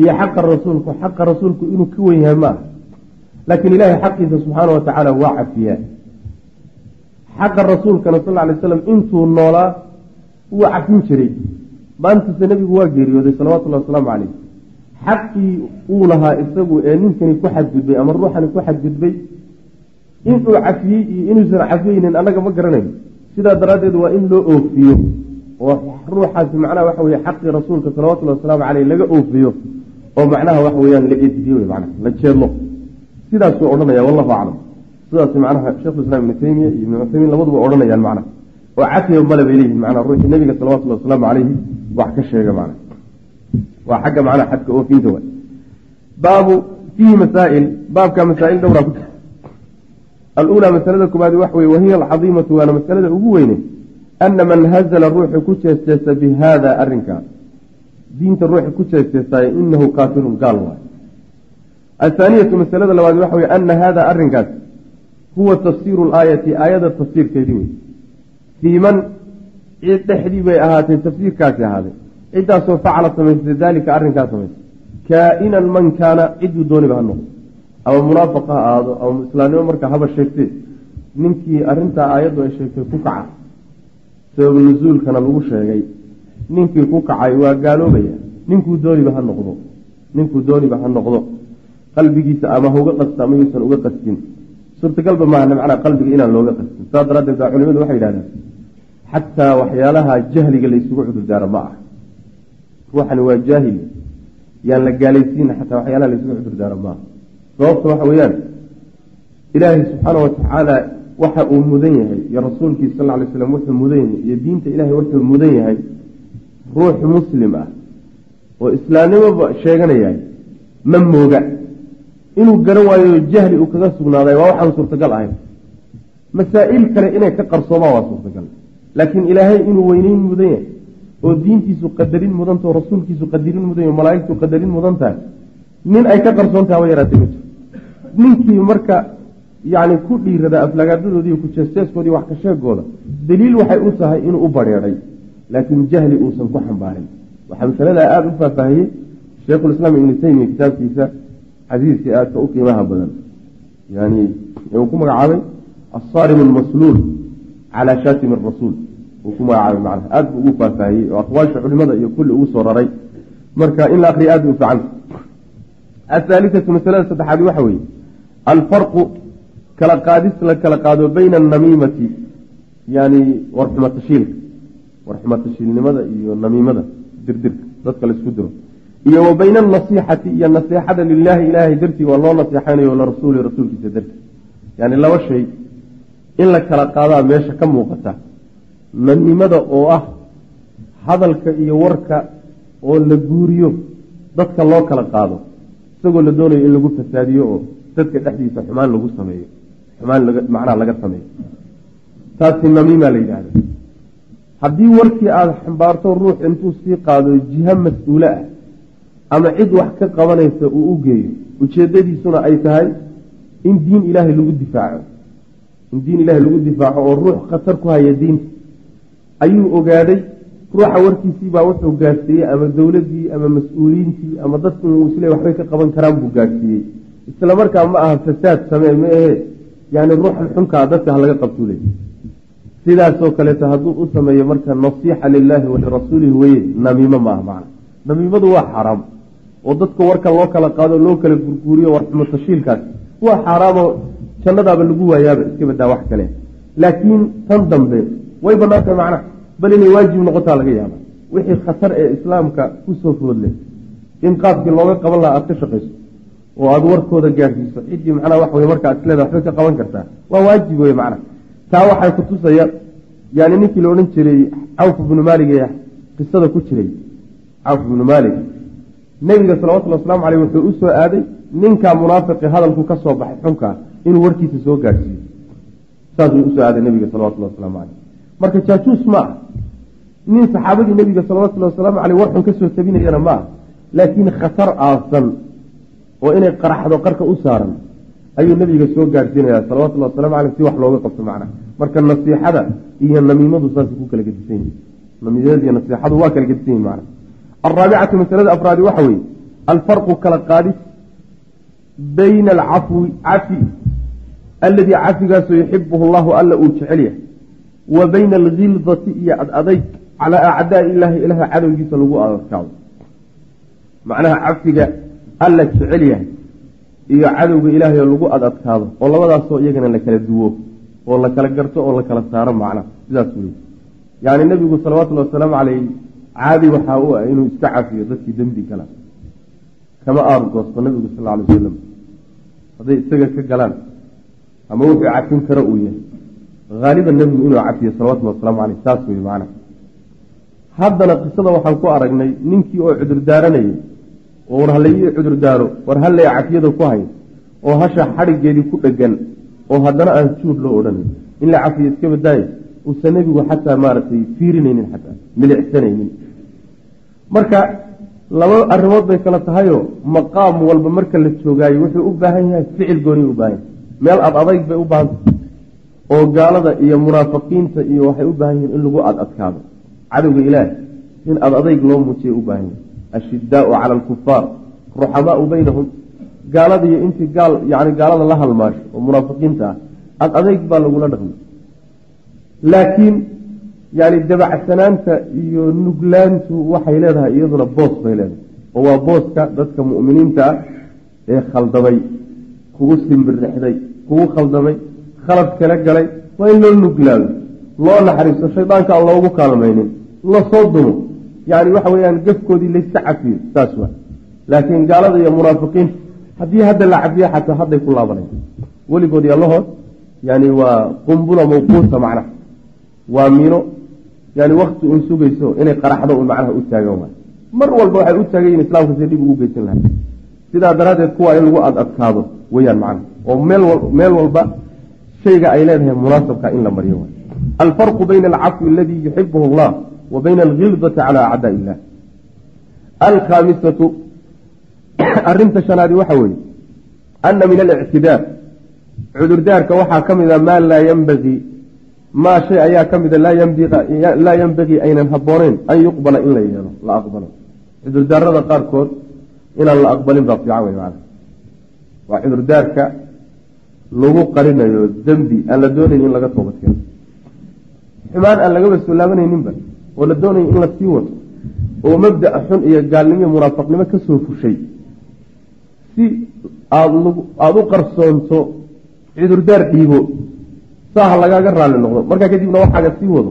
iyo xaqa rasuulku xaqa rasuulku inuu ka wen yahay ma aha laakiin ilaahay xaqiisa subxaana wa tacaala waa cafiyaa. Xaqa rasuulkana sal ly slam intuu noolaa wuu cafin jiray. Maantiisa nebigu waa geeriyooday salawatullahi wasalaamu caleyh xaqii uu lahaa isagu ee ninkani ku xadgudbay ama ruuxani ku xadgudbay inuu cafiyey iyo inuusan cafiyeynin annaga ma garanayo sidaa daraaddeed waa in loo oofiyo. Oo ruuxaasi macnaha waxa weye xaqii rasuulka salawatullahi wasalaamu caleyh laga oofiyo oo macnaha waxa weyaan la ediyo w mana la jeedlo. Sidaasuu odhanaya wallahu aclam. Sidaas macnaha shekhulislaam ibnu teymiya iyo ibnu cuthaymiin labaduba odhanayaan macnaha. Oo cafiya male bay leeyihiin macnaa ruuxii nabiga salawatullahi wasalaamu caleyhi wax ka sheega macna waa xagga macnaha xadka oofinta wa baabu fiihi masaa'il baabka masaa'il dhowraa ku jirta aluulaa masalada koobaad wax weye wahiya alcadiimatu waana masalada ugu weyne ana man hazala ruuxu ku jeesteesta bi haada arrinkaa diinta ruuxu ku jeesteestaay inahu kaafirun gaal waay. Athaaniyatu masalada labaad waxa weye ana hada arrinkaas huwa tafsiiru laayati aayada tafsiirkeedii wey fii man cid dhexdii bay ahaatay tafsiirkaasi ahaaday ciddaasoo facala samaysay daalika arrinkaa samaysay kaa-inan man kaana ciduu dooniba ha noqdo ama munaafiq ha ahaado ama islaamnimo markaa haba sheegtee ninkii arrintaa aayaddu ay sheegtay ku kaca. Sabab nusuulkana lagu sheegay. Ninkii ku kacay waa gaaloobaya. Ninkuu dooniba ha noqdo. Ninkuu dooniba ha noqdo. Qalbigiisa ama hauga qasta ama yuusan uga qastin. Suurtagalba maaha macnaa qalbiga inaan looga qastin. Saas daraaddeed baa culimadu waxay yidhahdeen xataa waxyaalaha jahliga laysugu cudurdaaro ma ah ruuxani waa jaahil yaan la gaalaysiina xataa waxyaalaha laysugu cudurdaaro maaha sababta waxa weeyaan ilaahay subxaana watacaala waxa uu mudan yahay iyo rasuulkiisa sal ly slam wuxuu mudan yahay iyo diinta ilahay wuxuu mudan yahay ruux muslim ah oo islaamnimoba sheeganayahay ma mooga. Inuu garan waayo jahli uu kaga sugnaaday waa waxaan suurtagal ahayn masaa'il kale inay ka qarsoomaan waa suurtagal. Laakiin ilaahay inuu weyneyn mudan yahay oo diintiisu qadarin mudantaho rasuulkiisu qadarin mudan yahy malaaigtu qadarin mudan tahay nin ay ka qarsoon taha wa yaraatay ma jiro ninkii marka yacni ku dhiirada aflagaadadoodii ku jeesteeskoodii wax ka sheegooda daliil waxay u tahay inuu u bareedhay laakiin jahli uusan ku xambaarin. Waxaa masaladaa aada u faahfaahiyey sheikhulislaam ibnu teymiya kitaabkiisa xadiiskii aadka u qiimaha badan. Yani uu ku magacaabay asaarim almasluul calaa shaatimi arasuul uu ku magacaabay macnaha aada buu ugu faahfaahiyey oo aqwaasha culimada iyo kulli ugu soo raray. Marka in la akriya aad u fiicanta ahaalisatu masalada saddexaad waxa weeye alfarqu kala qaadis la kala qaado bayna anamiimati yani warxumatashiilka warxumatashiilnimada iyo namiimada dirdirka dadka la isku diro iyo wa bayna anasiixati iyo naseexada lilaahi ilaahay dartii waa loo naseexanayo larasuuli rasuulkiisa dartii yani laba shay in la kala qaadaa meesha ka muuqata namiimada oo ah hadalka iyo warka oo la guuriyo dadka loo kala qaado isagoo la doonayo in lagu fasaadiyo oo dadka dhexdiisa xumaan lagu sameeyo xumaan macnaha laga sameeyo. Taasi namiima la yidhaahda haddii warkii aada xambaarto ruux intuu sii qaado jiho mas'uule ah ama cid wax ka qabanaysa uu u geeyo ujeedadiisuna ay tahay in diin ilaahay lagu difaaco. In diin ilaahay lagu difaaco oo ruux khatar ku haya diinta. Ayuu ogaaday ruuxa warkiisiibaa wuxuu gaadhsiiyey ama dowladdii ama mas'uuliyiintii ama dadku uu isle waxbay ka qaban karaan buu gaadhsiiyey isla markaa ma aha fasaad samee ma ahe yani ruuxan xunkaa dadka ha laga qabtuulay. Sidaasoo kaleeto hadduu u sameeyo marka nasiixa lilaahi walirasuulihi weye namiimo maaha macna. Namiimadu waa xaaraam oo dadka warka loo kala qaado loo kala gurguuriyo warxumo tashiilkaas waa xaaraamoo jannadaaba lagu waayaaba iska badaa wax kale. Laakiin tan dambe way banaantay macnaha bal inay waajib noqotaa laga yaaba wixii khatar ee islaamka ku soo foodleh in qaabkii looga qaban lahaa aada ka shaqayso oo aada warkooda gaadhsiiso ciddii macnaha wax wey marka ad leeda waxbay ka qaban kartaa. Waa waajib wey macna taa waxay kutusaya yani ninkii la odhan jiray cawf ibnu maalig qisada ku jiray. Cawf ibnu maalig nebiga salawatullhi waslamu caleyh wuxuu u soo aaday ninkaa munaafiqi hadalku ka soo baxay xunkaa inuu warkiisa soo gaadhsiiyo saasuu u soo aaday nebiga salawatullahi waslamu caleyh marka jaajuus ma ah nin saxaabadii nebiga salawatullahi wasalaamu caleyh war xun ka soo tabinayana ma ah laakiin khatar aasan oo inay qaraxdo qarka u saaran. Ayuu nebiga soo gaadhsiinaya salawatullahi wasalamu caleyh si wax looga qabto macna. Marka nasiixada iyo namiimadu saasay ku kala gedisan yihiin namiimada iyo nasiixadu waa kala gedisan yihiin macna. Alraabicatu masalada afraadi waxa weeye alfarqu kala qaadis bayna alcafwi cafi aladii cafigaasoo yuxibuhu llahu alla uu jecel yahay wa bayna alkhildati iyo adadayg calaa acdaai illaahi ilaha cadowgiisa lagu adadkaado macnaha cafiga alla jecel yahay iyo cadowga ilaahay oo lagu adadkaado oo labadaasoo iyagana la kala duwo oo la kala garto oo la kala saaro macnaha sidaas wey yani nebigu salawatullhi wasalaamu caleyh caadi waxaa u ah inuu iska cafiyo dadkii dembi gala. Kama aargoosto nebigu sal lla alay wasalam hadday isaga ka galaan ama wuxuu cafin karo uu yahay. Haaliban nebigu inuu cafiyo salawatullhi wasalaamu caleyh saas wey macnaha haddana qisada waxaan ku aragnay ninkii oo cudur daaranayay oo war halla ii cudur daaro war hallay cafiyada ku hay oo hasha xadhigeedii ku dhegan oo haddana aan juur loo odhanay in la cafiyo iska badaaye uusan nebigu xataa maaragtay fiirinaynin xataa milicsanaynin. Marka laba arrimood bay kala tahayoo maqaam walba marka la joogaayo wuxuu u baahan yahay ficil gooniy u baahan yahay. Meel ad adayg bay u baahantah oo gaalada iyo munaafiqiinta iyo waxay u baahan yihiin in lagu ad adkaado. Cadowga ilaah in ad adayg loo muujiyay u baahan yahay ashidaau cala alkufaar ruxamaau baynahum gaaladiiyo intii gaal yani gaalada la halmaasho oo munaafiqiinta ah ad adayg baa lagula dhaqmay laakiin yani dabacsanaanta iyo nuglaantu waxay leedahay iyaduna boos bay leedahay oo waa booska dadka mu'miniinta ah ee khaldamay kugu simbirrixday kugu khaldamay khalad kala galay waa in loo nuglaado loo naxariisto shaydaanka aan loogu kaalmaynin la soo dumo yani waxa weyaan gafkoodii layska cafiyo saas waa laakiin gaalada iyo munaafiqiinta haddii hadda la cafiyo xataa hadday ku laabanay. Weligood yallahood yani waa qumbula mawquuta macnaha. Waa miino yani wakti un sugayso inay qaraxdo un macnaha u taagan waay mar walba waxay u taagan yihiin islamka si dhib ugu geysan lahay sidaa daraaddeed kuwaa in lagu ad adkaado weyaan macnaha. Oo meel walba shayga ay leedahay munaasabka in la waay alfarqu bayna alcafwi aladii yuxibuhu allah wa bayna algildati cala acdaa illah alkhaamisatu arinta shanaadi waxa weeye ana min alictidaar cudurdaarka waxaa ka mida maa laa yambagii maa shay ayaa ka mida laa yambagii aynan habbooneyn an yuqbala in la yeelo la aqbalo cudurdaarada qaarkood inaan la aqbalin baa fiican wey maana waa cudurdaarka lagu qarinayo dembi aan la doonayn in laga toobadkeeno xumaan aan lagaba soo laabanayninba oo la doonayo in la sii wato oo mabda'a xun iyo gaalnimo iyo soo fushay si aada u qarsoonto cudurdaar dhiibo saaha lagaaga raalli noqdo. Markaa kadibna waxaaga sii wado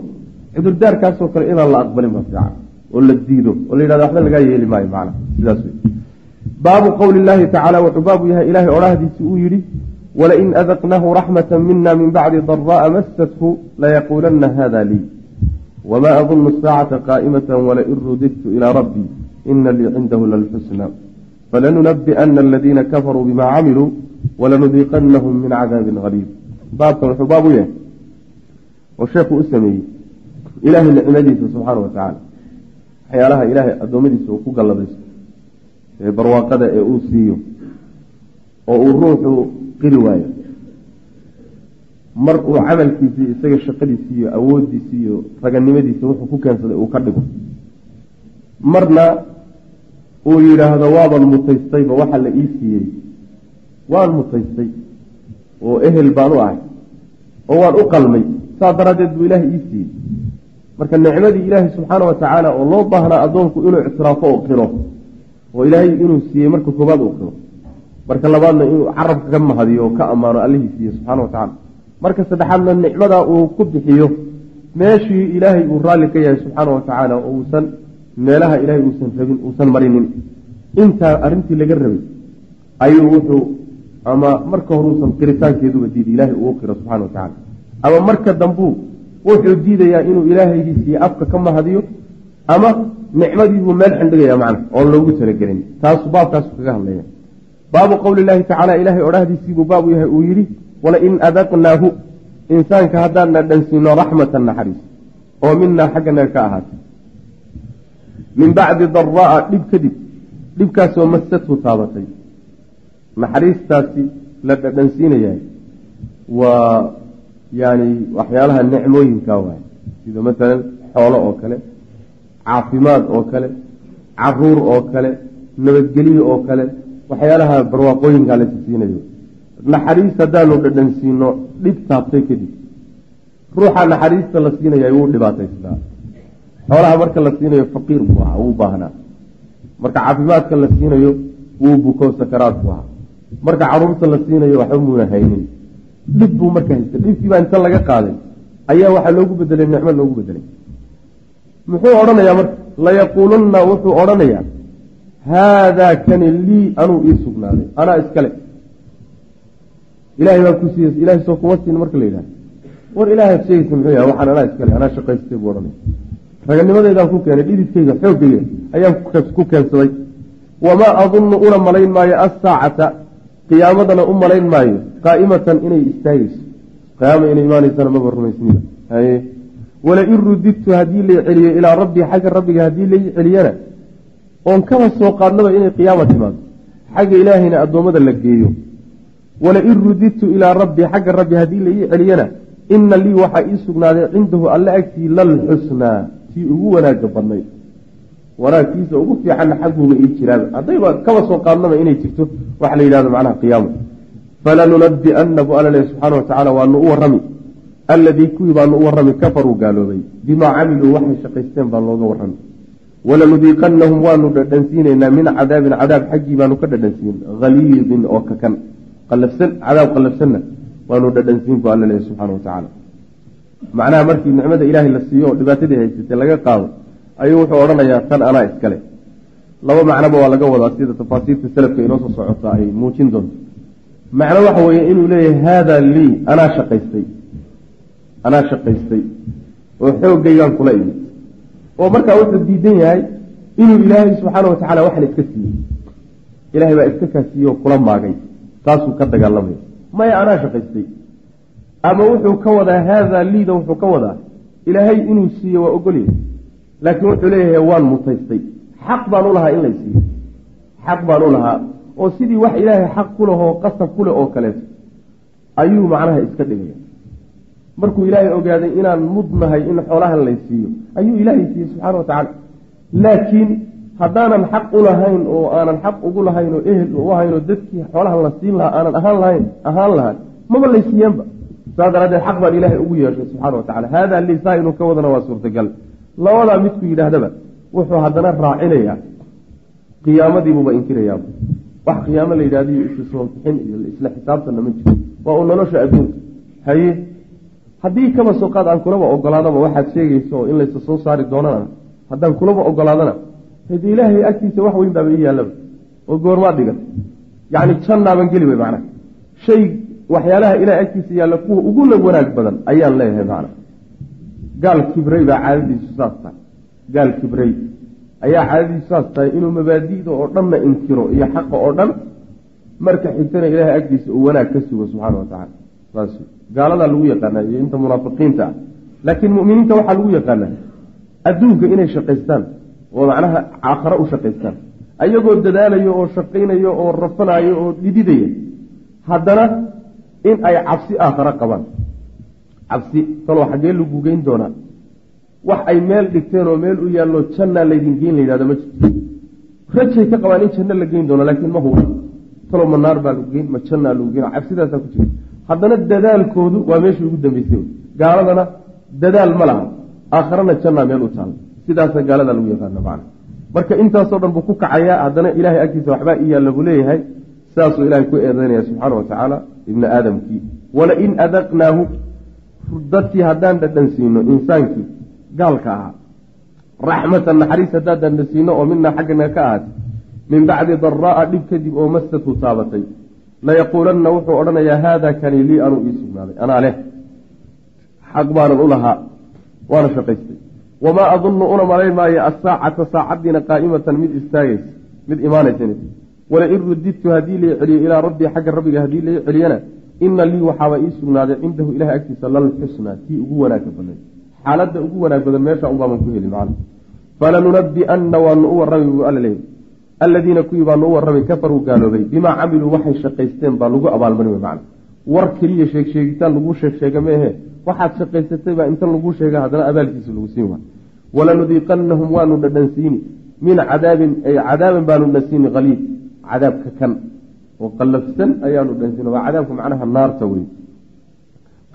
cudurdaarkaasoo kale inaan la aqbalin ba fiican oo la diido oo la yidhahdo waxba lagaa yeeli maayo macna sidaas wey baabu qowli illaahi tacaala wuxuu baabu yahay ilaahay odhahdiisi uu yidhi walain adaqnahu raxmata mina min bacdi daraa'a mastathu layaquulanna hada lii wma adunu asaacata qaa'imata walain rudidtu ilaa rabbii ina lii cindahu lalxusna falanunabi'ana aladiina kafaruu bima camiluu walanudiiqanahum min cadaabin haliib baabkan wuxuu baab u yahay oo sheekhu u sameeyey ilaahay nicmadiisa subxaana wa waxyaalaha ilaahay addoommadiisa uu ku galladaysto ee barwaaqada ee uu siiyo oo uu ruuxu qiri waayo mar uu camalkiisii isaga shaqadiisi iyo awoodiisi iyo raganimadiisa wuxuu ku keensaday uu ka dhigo. Marna uu yidhaahdo waaban mutaystayba waxa la ii siiyey. Waan mutaystay oo ehel baan u ahay oo waan u qalmay. Saas daraaddeed buu ilaahay ii siiyey. Marka nicmadii ilaahay subxaana wa tacaala oo loo baahnaa addoonku inuu ictiraafo oo qiro oo ilaahay inuu siiyey marka koobaad uu qiro marka labaadna inuu carabka ka mahadiyo oo ka ammaano allihii siiyey subxana wa tacala marka saddexaadna nicmada uu ku bixiyo meeshii ilaahay uu raalli ka yahay subxaana wa tacaala oo uusan meelaha ilaahay uusan rabin uusan marinin. Intaa arrintii laga rabay ayuu wuxuu ama marka hore uusan qiritaankeeduba diiday ilaahay uu qiro subxana wa tacala ama marka dambuu wuxuu diidayaa inuu ilaahaygiisiiyo afka ka mahadiyo ama nicmadiibuu meel xindhigaya macna oon loogu talagelin. Taasu baabkaasu kaga hadlaya baabu qowli llaahi tacaala ilaahay odhahdiisiibuu baabu yahay uu yidhi walain adaqnaahu insaanka haddaan nadhansiino raxmatan naxariis oo minaa xagganaga ka ahaatay. Min bacdi daraa'a dhib kadib dhibkaasoo masadhu taabatay. Naxariistaasi la dhadhansiinayahay waa yani waxyaalaha nicmooyinka waay sida masalan xoolo oo kale caafimaad oo kale carruur oo kale nabadgelyo oo kale waxyaalaha barwaaqooyinkaa la siinayo naxariis haddaanu dhadhansiino dhib taabtay kadib ruuxa naxariista la siinaya wuu dhibaataystaa xoolaha marka la siinayo faqiir buu ahaa wuu baahnaa. Marka caafimaadka la siinayo wuu buko sakaraad buu ahaa. Marka carruurta la siinayo waxba muuna haynin. Dhib buu marka haysta dhibkii baa inta laga qaaday. Ayaa waxaa loogu bedelay nicmo loogu bedelay muxuu odhanayaa marka? Layaquulanna wuxuu odhanayaa haadaa kani lii anuu ii sugnaaday. Anaa iskale ilahay baa ku siiya ilahay soo kuma siin marka la yidhaha war ilaahaad sheegaysa muxuu yahay waxaan anaa iskale anaa shaqaystay buu odhanaya raganimadeydaan ku keenay dhididkayga xoogayga ayaan ku keensaday. Wamaa adunnu una malayn maayo assaacata qiyaamadana u malayn maayo qaa'imatan inay istaagayso. Qiyaama inay imaanaysana maba rumaysniba haye. Walain rudidtu haddii lay celiyo ilaa rabbii xagga rabbiga haddii lay celiyana oon kaba soo qaadnaba inay qiyaama timaado. Xagga ilaahayna addoommada la geeyo walain rudidtu ilaa rabbii xagga rabbi haddii la ii celiyana ina lii waxaa ii sugnaaday cindahu alla agtii lalxusnaa tii ugu wanaaga badnayd. Wanaagkiisa ugu fiicanna xagguuba ii jiraaba haddayba kaba soo qaadnaba inay jirto waxa la yidhahdo macnaha qiyaama falanunabi'anna bu alla lehy subxaana wa tacala waanu u warrami. Alladii kuwii baanu u warrami kafaruu gaaloobay. Bimaa camiluu waxay shaqaysteen baa looga warrami. Walanudiiqannahum waanu dhadhansiinaynaa min cadaabin cadaab xaggii baanu ka dhadhansiin haliidin oo kakan cadaab qalafsanna waanu dhadhansiin bu alla subxana wa tacaala. Macnaha markii nicmada ilaahay la siiyo oo dhibaatadii haysatay laga qaado ayuu wuxuu odhanayaa tan anaa iskale. Laba macnoba waa laga wadaa sida tafaasiirta salafka inoo soo socota ay muujin doonto. Macno waxa weeye inuu leeyahay haadaa lii anaa shaqaystay anaa shaqaystay oo xooggaygaan kula imid. Oo markaa wuxuu diidan yahay inuu ilaahay subxaana wa tacala waxan iska siiyey. Ilahay baa iska kaasiiye oo kula maagay taasuu ka dagaalamaya maya anaa shaqaystay. Ama wuxuu ka wadaa haadaa liida wuxuu ka wadaa. Ilaahay inuu siiye waa ogolyahay. Laakiin wuxuu leeyahay waan mutaystay. Xaq baan u lahaa in lay siiyo. Xaq baan u lahaa. Oo sidii wax ilaahay xaq ku lehoo qasab ku leh oo kaleeto ayuu macnaha iska dhigaya markuu ilaahay ogaaday inaan mudnahay in xoolahan lay siiyo ayuu ilaahay siiyey subxaana wa tacaala. Laakiin haddaanan xaq u lahayn oo aanan xaq ugu lahayn oo ehel u ahayn oo dadkii xoolahan la siin lahaa aanan ahaan lahayn ahaan lahaan maba lay siiyeenba saas daraaddeed xaq baan ilaahay ugu yeeshay subxana wa tacala haadaa lisaa inuu ka wadana waa suurtagal. Labadaa midku yidhaahdaba wuxuu haddana raacinayaa qiyaamadiibuuba inkirayaaba wax qiyaamo la yidhahdiyo isu soo bixin iyo isla xisaabtanna ma jiro. Waa uu nolosha adduunka haye haddii kaba soo qaad aan kulaba ogolaadaba waxaad sheegaysa oo in laysa soo saari doonana haddaan kulaba ogolaadana hade ilaahay agtiisa wax weyn baaba ii yaallaba oo goormaad dhigan. Yacni jannaaban geli wey macnaha. Shay waxyaalaha ilahay agtiisa yaalla kuwa uguna wanaag badan ayaan leeyahay macna gaal kibrey baa caadadiisu saas tahay. Gaal kibrey ayaa caadadiisu saas tahay inuu mabaadi'da oo dhanna inkiro iyo xaqa oo dhan marka xigtana ilaahay agtiisa uu wanaag ka sugo subxaana wa tacala saas. Gaaladaa lagu yaqaanaa iyo inta munaafiqiinta ah. Laakiin mu'miniinta waxaa lagu yaqaanaa adduunka inay shaqaystaan oo macnaha aakhare u shaqaystaan ayagoo dadaalayo oo shaqaynayo oo rafanayo oo dhididaya haddana in ay cabsi aakhare qabaan. Cabsi taloo xaggee lagu geyn doonaa. Wax ay meel dhigteen oo meel u yaallo jannaa laydin geyn la yidhahdo ma jirto. Rajay ka qabaan in janno la geyn doono laakiin ma huba talow ma naar baa lagu geyn ma jannaa lagu geyn cabsidaasaa ku jirta haddana dadaalkoodu waa meeshii ugu dambeysay. Gaaladana dadaal ma laha. Aakharana jannaa meel u taalla sidaasa gaalada lagu yaqaana macna. Marka intaasoo dhan buu ku kacayaa haddana ilaahay agtiisa waxbaa i yaalla buu leeyahay sidaasuu ilahay ku eedeynaya subxaana wa tacaala ibna aadamkii. Walain adaqnaahu dadkii haddaan dhadhansiino insaankii gaalka ahaa. Raxmatan naxariis haddaadan na siino oo minaa xaggana ka ahaatay. Min bacdi daraa'a dhib kadib oo masatu taabatay. Layaquulanna wuxuu odhanayaa haada kani lii anuu ii sugnaaday. Anaa leh. Xaq baanan u lahaa. Waana shaqaystay wamaa adunnu una malayn maayo asaacata saacaddiina qaa'imatan mid istaagaysa mid imaanaysa walain rudidtu haddii lai celiyo ilaa rabbii xagga rabbiga haddii lai celiyana ina lii waxaaba ii sugnaaday cindahu ilahay agtiisa lalxusnaa tii ugu wanaaga badan xaaladda ugu wanaag badan meesha unbaaban ku heli macna falanunabi'anna waanu u warrami buu alla leeyay alladiina kuwii baanu u warramay kafaruu gaaloobay bimaa camiluu waxay shaqaysteen baa lagu abaalmarin wey macna war keliya sheeg sheegitaan laguu sheeg sheega meehe waxaad shaqaysatay baa inta laguu sheega haddana abaalkiisa lagu siin waay. Walanudiiqannahum waanu dhadhansiini. Min cadaabin cadaaban baanu dhadhansiini haliid cadaabka kan oo qallafsan ayaanu dhadhansiini. Waa cadaabka macnaha naarta wey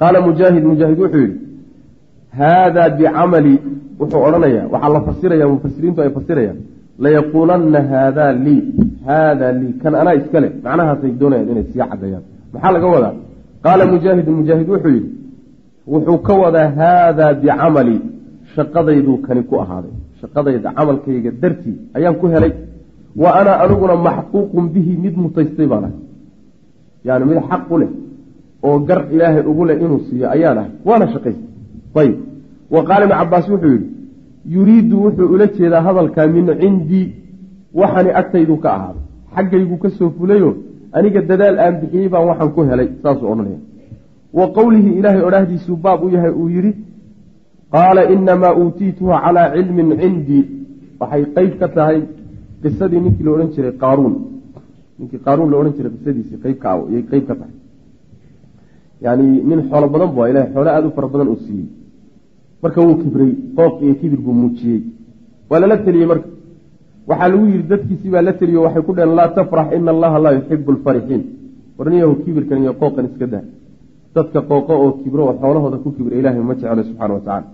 qaala mujaahid mujaahid wuxuu yidhi haadaa bicamali wuxuu odhanayaa waxaa la fasiraya mufasiriintu ay fasirayaan layaquulanna haadaa lii haadaa lii kan anaa iskale macnahaasay doonayaan inay sii cadayaan maxaa laga wadaa? Qaala mujaahidu mujaahid wuxuu yidhi wuxuu ka wadaa haadaa bicamali shaqadayduu kani ku ahaaday. Shaqadayda camalkayga dartii ayaan ku helay. Wa ana aniguna maxquuqun bihi mid mutaystay baan ahay. Yani mid xaq u leh oo gar ilaahay ugu leh inuu siiyo ayaan ahay. Waana shaqaystay. Ayb wa qaala ibnu cabaas wuxuu yidhi yuriidu wuxuu ula jeedaa hadalkaa min cindii waxani agtaydu ka ahaaday. Xaggaygu ka soo fulayo aniga dadaal aan bixiyey baan waxaan ku helay saasuu odhanaya. Wa qowlihi ilaahay odhaahdiisuu baab u yahay uu yidhi qaala inamaa uutiituha calaa cilmin cindii. Waxay qeyb ka tahay qisadii ninkii la odhan jiray qaaruun. Ninkii qaaruun la odhan jiray qisadiisii qeyb ka ayay qeyb ka tahay. Yani nin xoolo badan bu ilahay xoolo aada u fara badan uu siiyey. Marka wuu kibray qooq iyo kibir buu muujiyey. Waa lala teliyey marka waxaa lagu yidhi dadkiisii baa la teliyo waxay ku dheheen laa tafrax ina allaha laa yuxibu alfarixiin. Warniyahu kibirkan iyo qooqan iska dah dadka qooqo oo kibro oo xoolahooda ku kibra ilaahay ma jeclo subxana wa tacala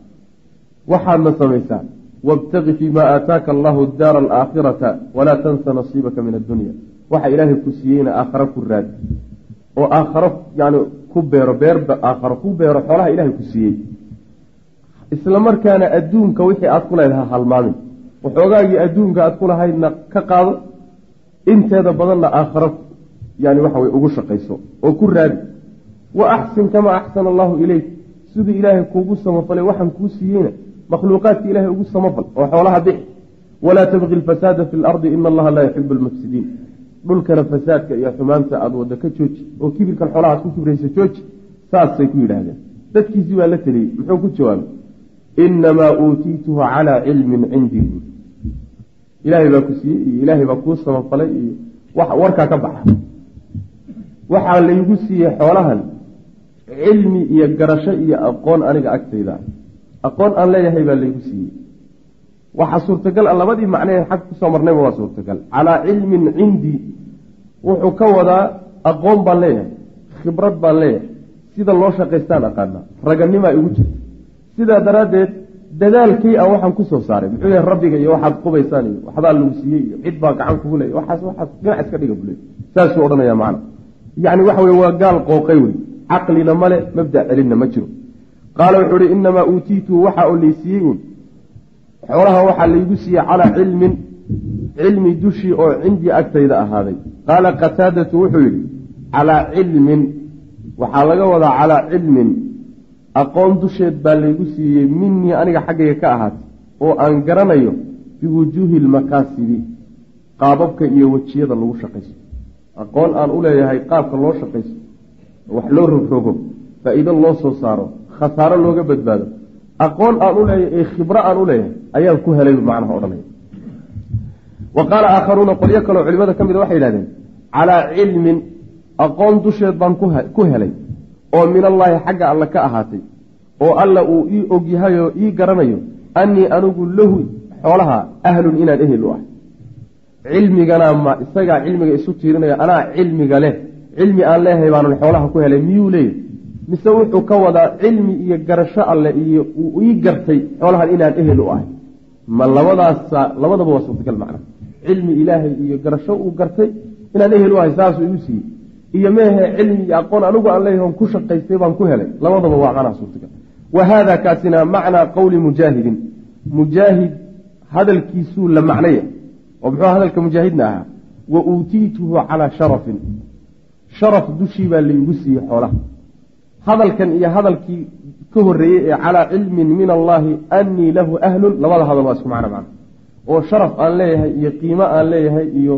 waxaadna samaysaa wabtaqi fii ma aataaka allahu daara alaakhirata walaa tansa nasiibaka min addunya. Waxa ilaahay ku siiyeyna aakharo ku raadi oo aakharo yani ku beero beerba aakharo ku beero xoolaha ilaahay ku siiyey. Isla markaana adduunka wixii aad ku leedaha halmaamin waxoogaagii adduunka aad ku lahaydna ka qaado inteeda badanna aakharo yani waxa wey ugu shaqayso oo ku raadi. Wa axsin kamaa axsana allahu ileyk siduu ilaahay kuugu samafalay waxaan kuu siiyeyna makhluuqaadka ilahay ugu samafal oo xoolaha bixi. Walaa tabqi lfasaada fi lardi ina allaha laa yuxibu lmufsidiin dhulkana fasaadka iyo xumaanta aada wadda ka jooji oo kibirkan xoolaha ad ku kibraysa jooji saasay ku yidhaahdeen. Dadkiisii baa la teliyey muxuu ku jawaabay inamaa uutiituhu calaa cilmin cindii ilaahay baa ku siiyey iyo ilaahay baa kuu samafalay iyo warkaa ka baxa waxaa laygu siiyey xoolahan cilmi iyo garasho iyo aqoon aniga agtayda aqoon aan leeyahay baa laygu siiyey waxaa suurtagal a labadii macnee xag ku soo marnayba waa suurtagal calaa cilmin cindii wuxuu ka wadaa aqoon baan leeyahay khibrad baan leeyahay sida loo shaqaystaan aqaanaa raganimaa igu jirta sidaa daraaddeed dadaalkii a waxaan ku soo saaray muxuu yahay rabbiga iyo waxaad qubaysaan iyo waxbaa lagu siiyey iyo cid baa gacan kugu leeya waxaas waxaas dhinac iska dhiga bule saasuu odhanaya macna. Yacni waxa weye waa gaal qooqay wey caqlina male mabda celinna ma jiro. Qaala wuxuu ihi inamaa uutiituu waxa oo laysiiyey uun xoolaha waxaa laygu siiyey calaa cilmin cilmi dushii oo cindii agtayda ahaaday. Qaala qataadatu wuxuu yidhi calaa cilmin. Waxaa laga wadaa calaa cilmin aqoon dusheed baa laygu siiyey minii aniga xaggayga ka ahaatay oo aan garanayo biwujuuhi lmakaasibi qaababka iyo wejiyada lagu shaqaysto. Aqoon aan u leeyahay qaabka loo shaqaysto wax loo rogrogo faa-iido loo soo saaro khasaaro looga badbaado. Aqoon aan u leeyahay ee khibro aan u leeyahay ayaan ku helay macnaha odhanaya. Wa qaala aakharuuna qolyo kaleo culimada ka mida waxay yidhahdeen calaa cilmin aqoon dusheed baan ku helay oo min allaahi xagga alle ka ahaatay oo alla uu ii ogyahay oo ii garanayo annii anigu lahu xoolaha ahlun inaan ehel u ah cilmigana ma isagaa cilmiga isu tiirinayo anaa cilmiga leh cilmi aan leeyahay baanan xoolaha ku helay miyuu leeyahy mise wuxuu ka wadaa cilmi iyo garasho alle iyo uu ii gartay xoolahan inaan ehel u ahay. Ma labadaasa labadaba waa suurtagal macna. Cilmi ilaahay iyo garasho uu gartay inaan ehel u ahay saasuu igu siiyey iyo meehe cilmi iyo aqoon anigu aan leeyahay on ku shaqaystay baan ku helay. Labadaba waa macnaha suurtagal. Wa kaasina macnaa qowli mujaahidin. Mujaahid hadalkiisuu la macnaya oo muxuu hadalka mujaahidna ahaa? Wa uutiituhu calaa sharafin. Sharaf dushii baa laygu siiyey xoolaha. Hadalkan iyo hadalkii ka horreeyey ee calaa cilmin min allaahi annii lahu ahlun labada hadal waa isku macno macno. Oo sharaf aan leeyahay iyo qiimo aan leeyahay iyo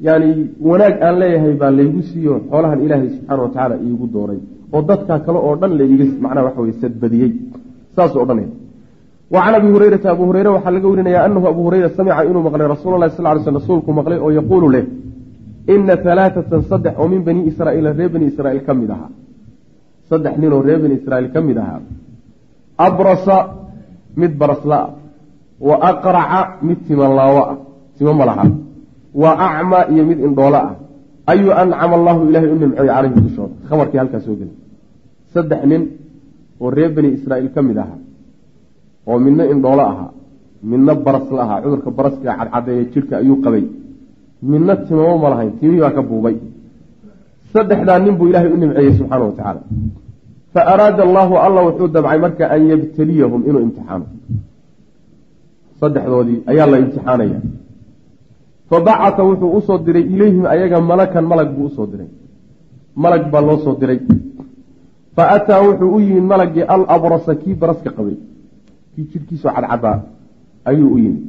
yani wanaag aan leeyahay baa laygu siiyo xoolahan ilaahay subxaana wa tacaala iigu dooray. Oo dadkaa kale oo dhan laiga macnaha waxa weye sadbadiyey. Odhanaya. Wa can abi hurayrata abu hureyre waxaa laga warinaya anahu abu hureyra samica inuu maqlay rasuula lahi sal ly sl rasuulku maqlay oo yaquulu leh ina alaaatan saddex oo min bani israaiila reer bani israiil ka mid ahaa. Saddex nin oo reer bani israiil ka mid ahaa. Abrasa mid barasla. Ah wa aqraca mid timalaawo ah timo malaha wa acma iyo mid indhoolo ah. Ayuu ancama allahu ilahay u nimceeyey calayhi dushooda khabarkii halkaa soo gelay. Saddex nin oo reer bani israiil ka mid ahaa oo midna indhoolo ahaa midna barasla ahaa cudurka baraska cadcadeeye jidhka ayuu qabay. Midna timamo ma lahayn timihii baa ka buubay. Saddexdaa nin buu ilaahay u nimceeyey subxaana wa tacaala. Fa araada allahu alla wuxuu damcay marka an yabtaliyahum inuu imtixaano. Saddexdoodii ayaa la imtixaanaya fa bacata wuxuu u soo diray ilayhim ayaga malakan malag buu u soo diray. Malag baa loo soo diray. Fa ataa wuxuu u yimid malagii alabrasa kii baraska qabay. Kii jidhkiisu cadcadaa ayuu u yimid.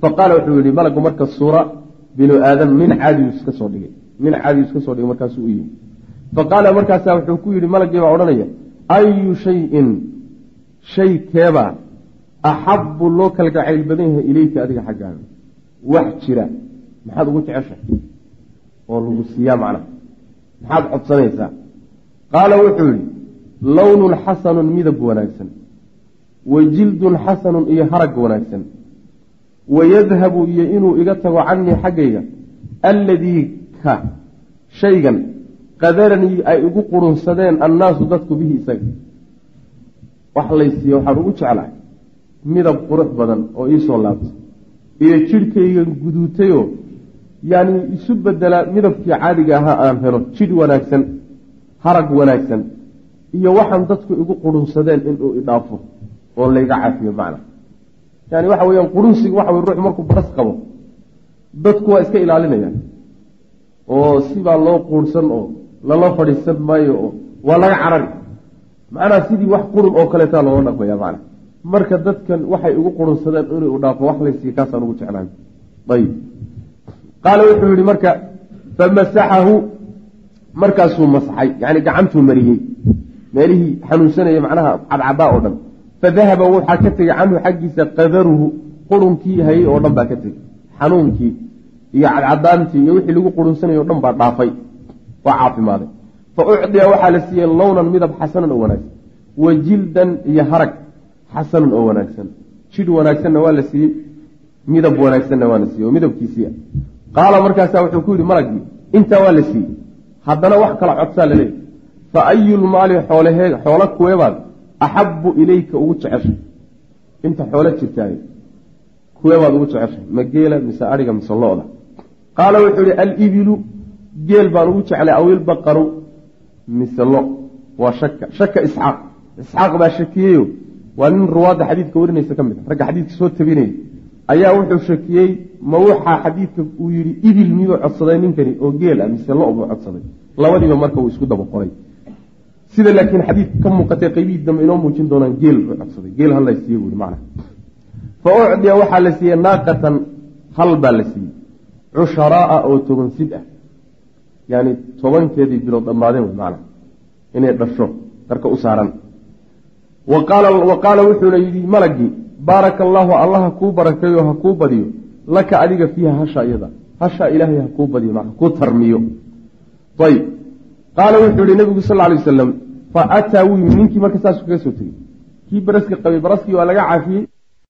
Fa qaala wuxuu yihi malagu marka suura binu aadam caadiyu iska soo dhigay. Caadiyu iska soo dhigay markaasuu u yimid. Fa qaala markaasaa wuxuu ku yidhi malagii baa odhanaya ayu shayin shay keebaa axabu loo kalgacayl badan yahay ileyka adiga xaggaaga wax jira maxaad ugu jeceshahay? Oo lagu siiyaa macnaha. Maxaad codsanaysaa? Qaala wuxuu yidhi lownun xasanun midab wanaagsan wa jildun xasanun iyo harag wanaagsan wayadhabu iyo inuu iga tago canii xaggayga alladii ka shaygan qadaranii ay igu qurunsadeen annaasu dadku bihi isaga. Wax laysiiya waxaan ugu jeclahay midab qurux badan oo iisoo laabtay iyo jidhkaygan guduutayoo yacni isu bedelaa midabkii caadiga ahaa aan helo jidh wanaagsan harag wanaagsan iyo waxaan dadku igu qurunsadeen inuu idhaafo oo layga cafiyo macna. Yani waxa weyaan qurunsiga waxa ruux markuu baras qabo dadku waa iska ilaalinayaan. Oo sibaa loo quursan oo lala fadhiisan maayo oo waa laga carari. Macnaha sidii wax qurun oo kaleetaa looga dhaqmaya macna marka dadkan waxay igu qurunsadeen inuu dhaafo wax laysiiya kaasaan ugu jeclahay ayib. Qaala wuxuu yihi marka famasaxahu markaasuu masaxay yani gacantuu mariyey. Meelihii xanuunsanaya macnaha cadcadaa oo dhan. Fadahaba waxaa ka tegey canhu xaggiisa qadaruhu qurunkii hayay oo dhan baa ka tegey xanuunkii iyo cadcadaantii iyo wixii lagu qurunsanayay o dhan baa dhaafay. Waa caafimaaday. Fa ucdiya waxaa la siiyey lownan midab xasanan oo wanaagsan. Wa jildan iyo harag xasanun oo wanaagsan. Jidh wanaagsanna waa la siiyey midab wanaagsanna waa la siiyey oo midabkiisiia qaala markaasaa wuxuu ku yidhi malagii intaa waa la siiyey. Haddana wax kala codsaa laleeyahy fa ayulmaali xoolahee xoolo kuweebaad axabu ilayka ugu jeceshay. Inta xoolo jirtaay kuweebaad ugu jeceshay ma geela mise adhiga mise lo-da qaala wuxuu yihi alibilu geel baan ugu jeclay awilbaqaru mise lo waa shaka shaka isxaaq. Isxaaq baa shakiyeyo waa nin ruwaadda xadiidka warinaysa ka mid a ragga xadiidka soo tabinaya ayaa wuxuu shakiyey ma waxaa xadiidka uu yihi ibil miyuu codsaday ninkani oo geel ah mise lo buu codsaday? Labadiiba marka uu isku daba qoray. Sida laakiin xadiidka ka muuqatay qaybihii dambe inoo muujin doonaan geel buu codsaday. Geel hal la siiye buui macna. Fa ucdiya waxaa la siiyey naaqatan hal baa la siiyey. Cusharaaa oo toban sid ah. Yani tobankeedii bilood dhammaadeen wy macna inay dhasho darka u saaran wa qaala wuxuuna yidhi malagii baaraka allaahu allaha kuu barakeeyo ha kuu badiyo. Laka adiga fiiha hasha iyada hasha ilaahay ha kuu badiyo kuu tarmiyo. Ayb qaala wuxuu yihi nabigu sal lay wasalam fa ataa wuu yimi ninkii marka saasuu kaga soo tegey kii baraska qabay baraskii waa laga caafiyey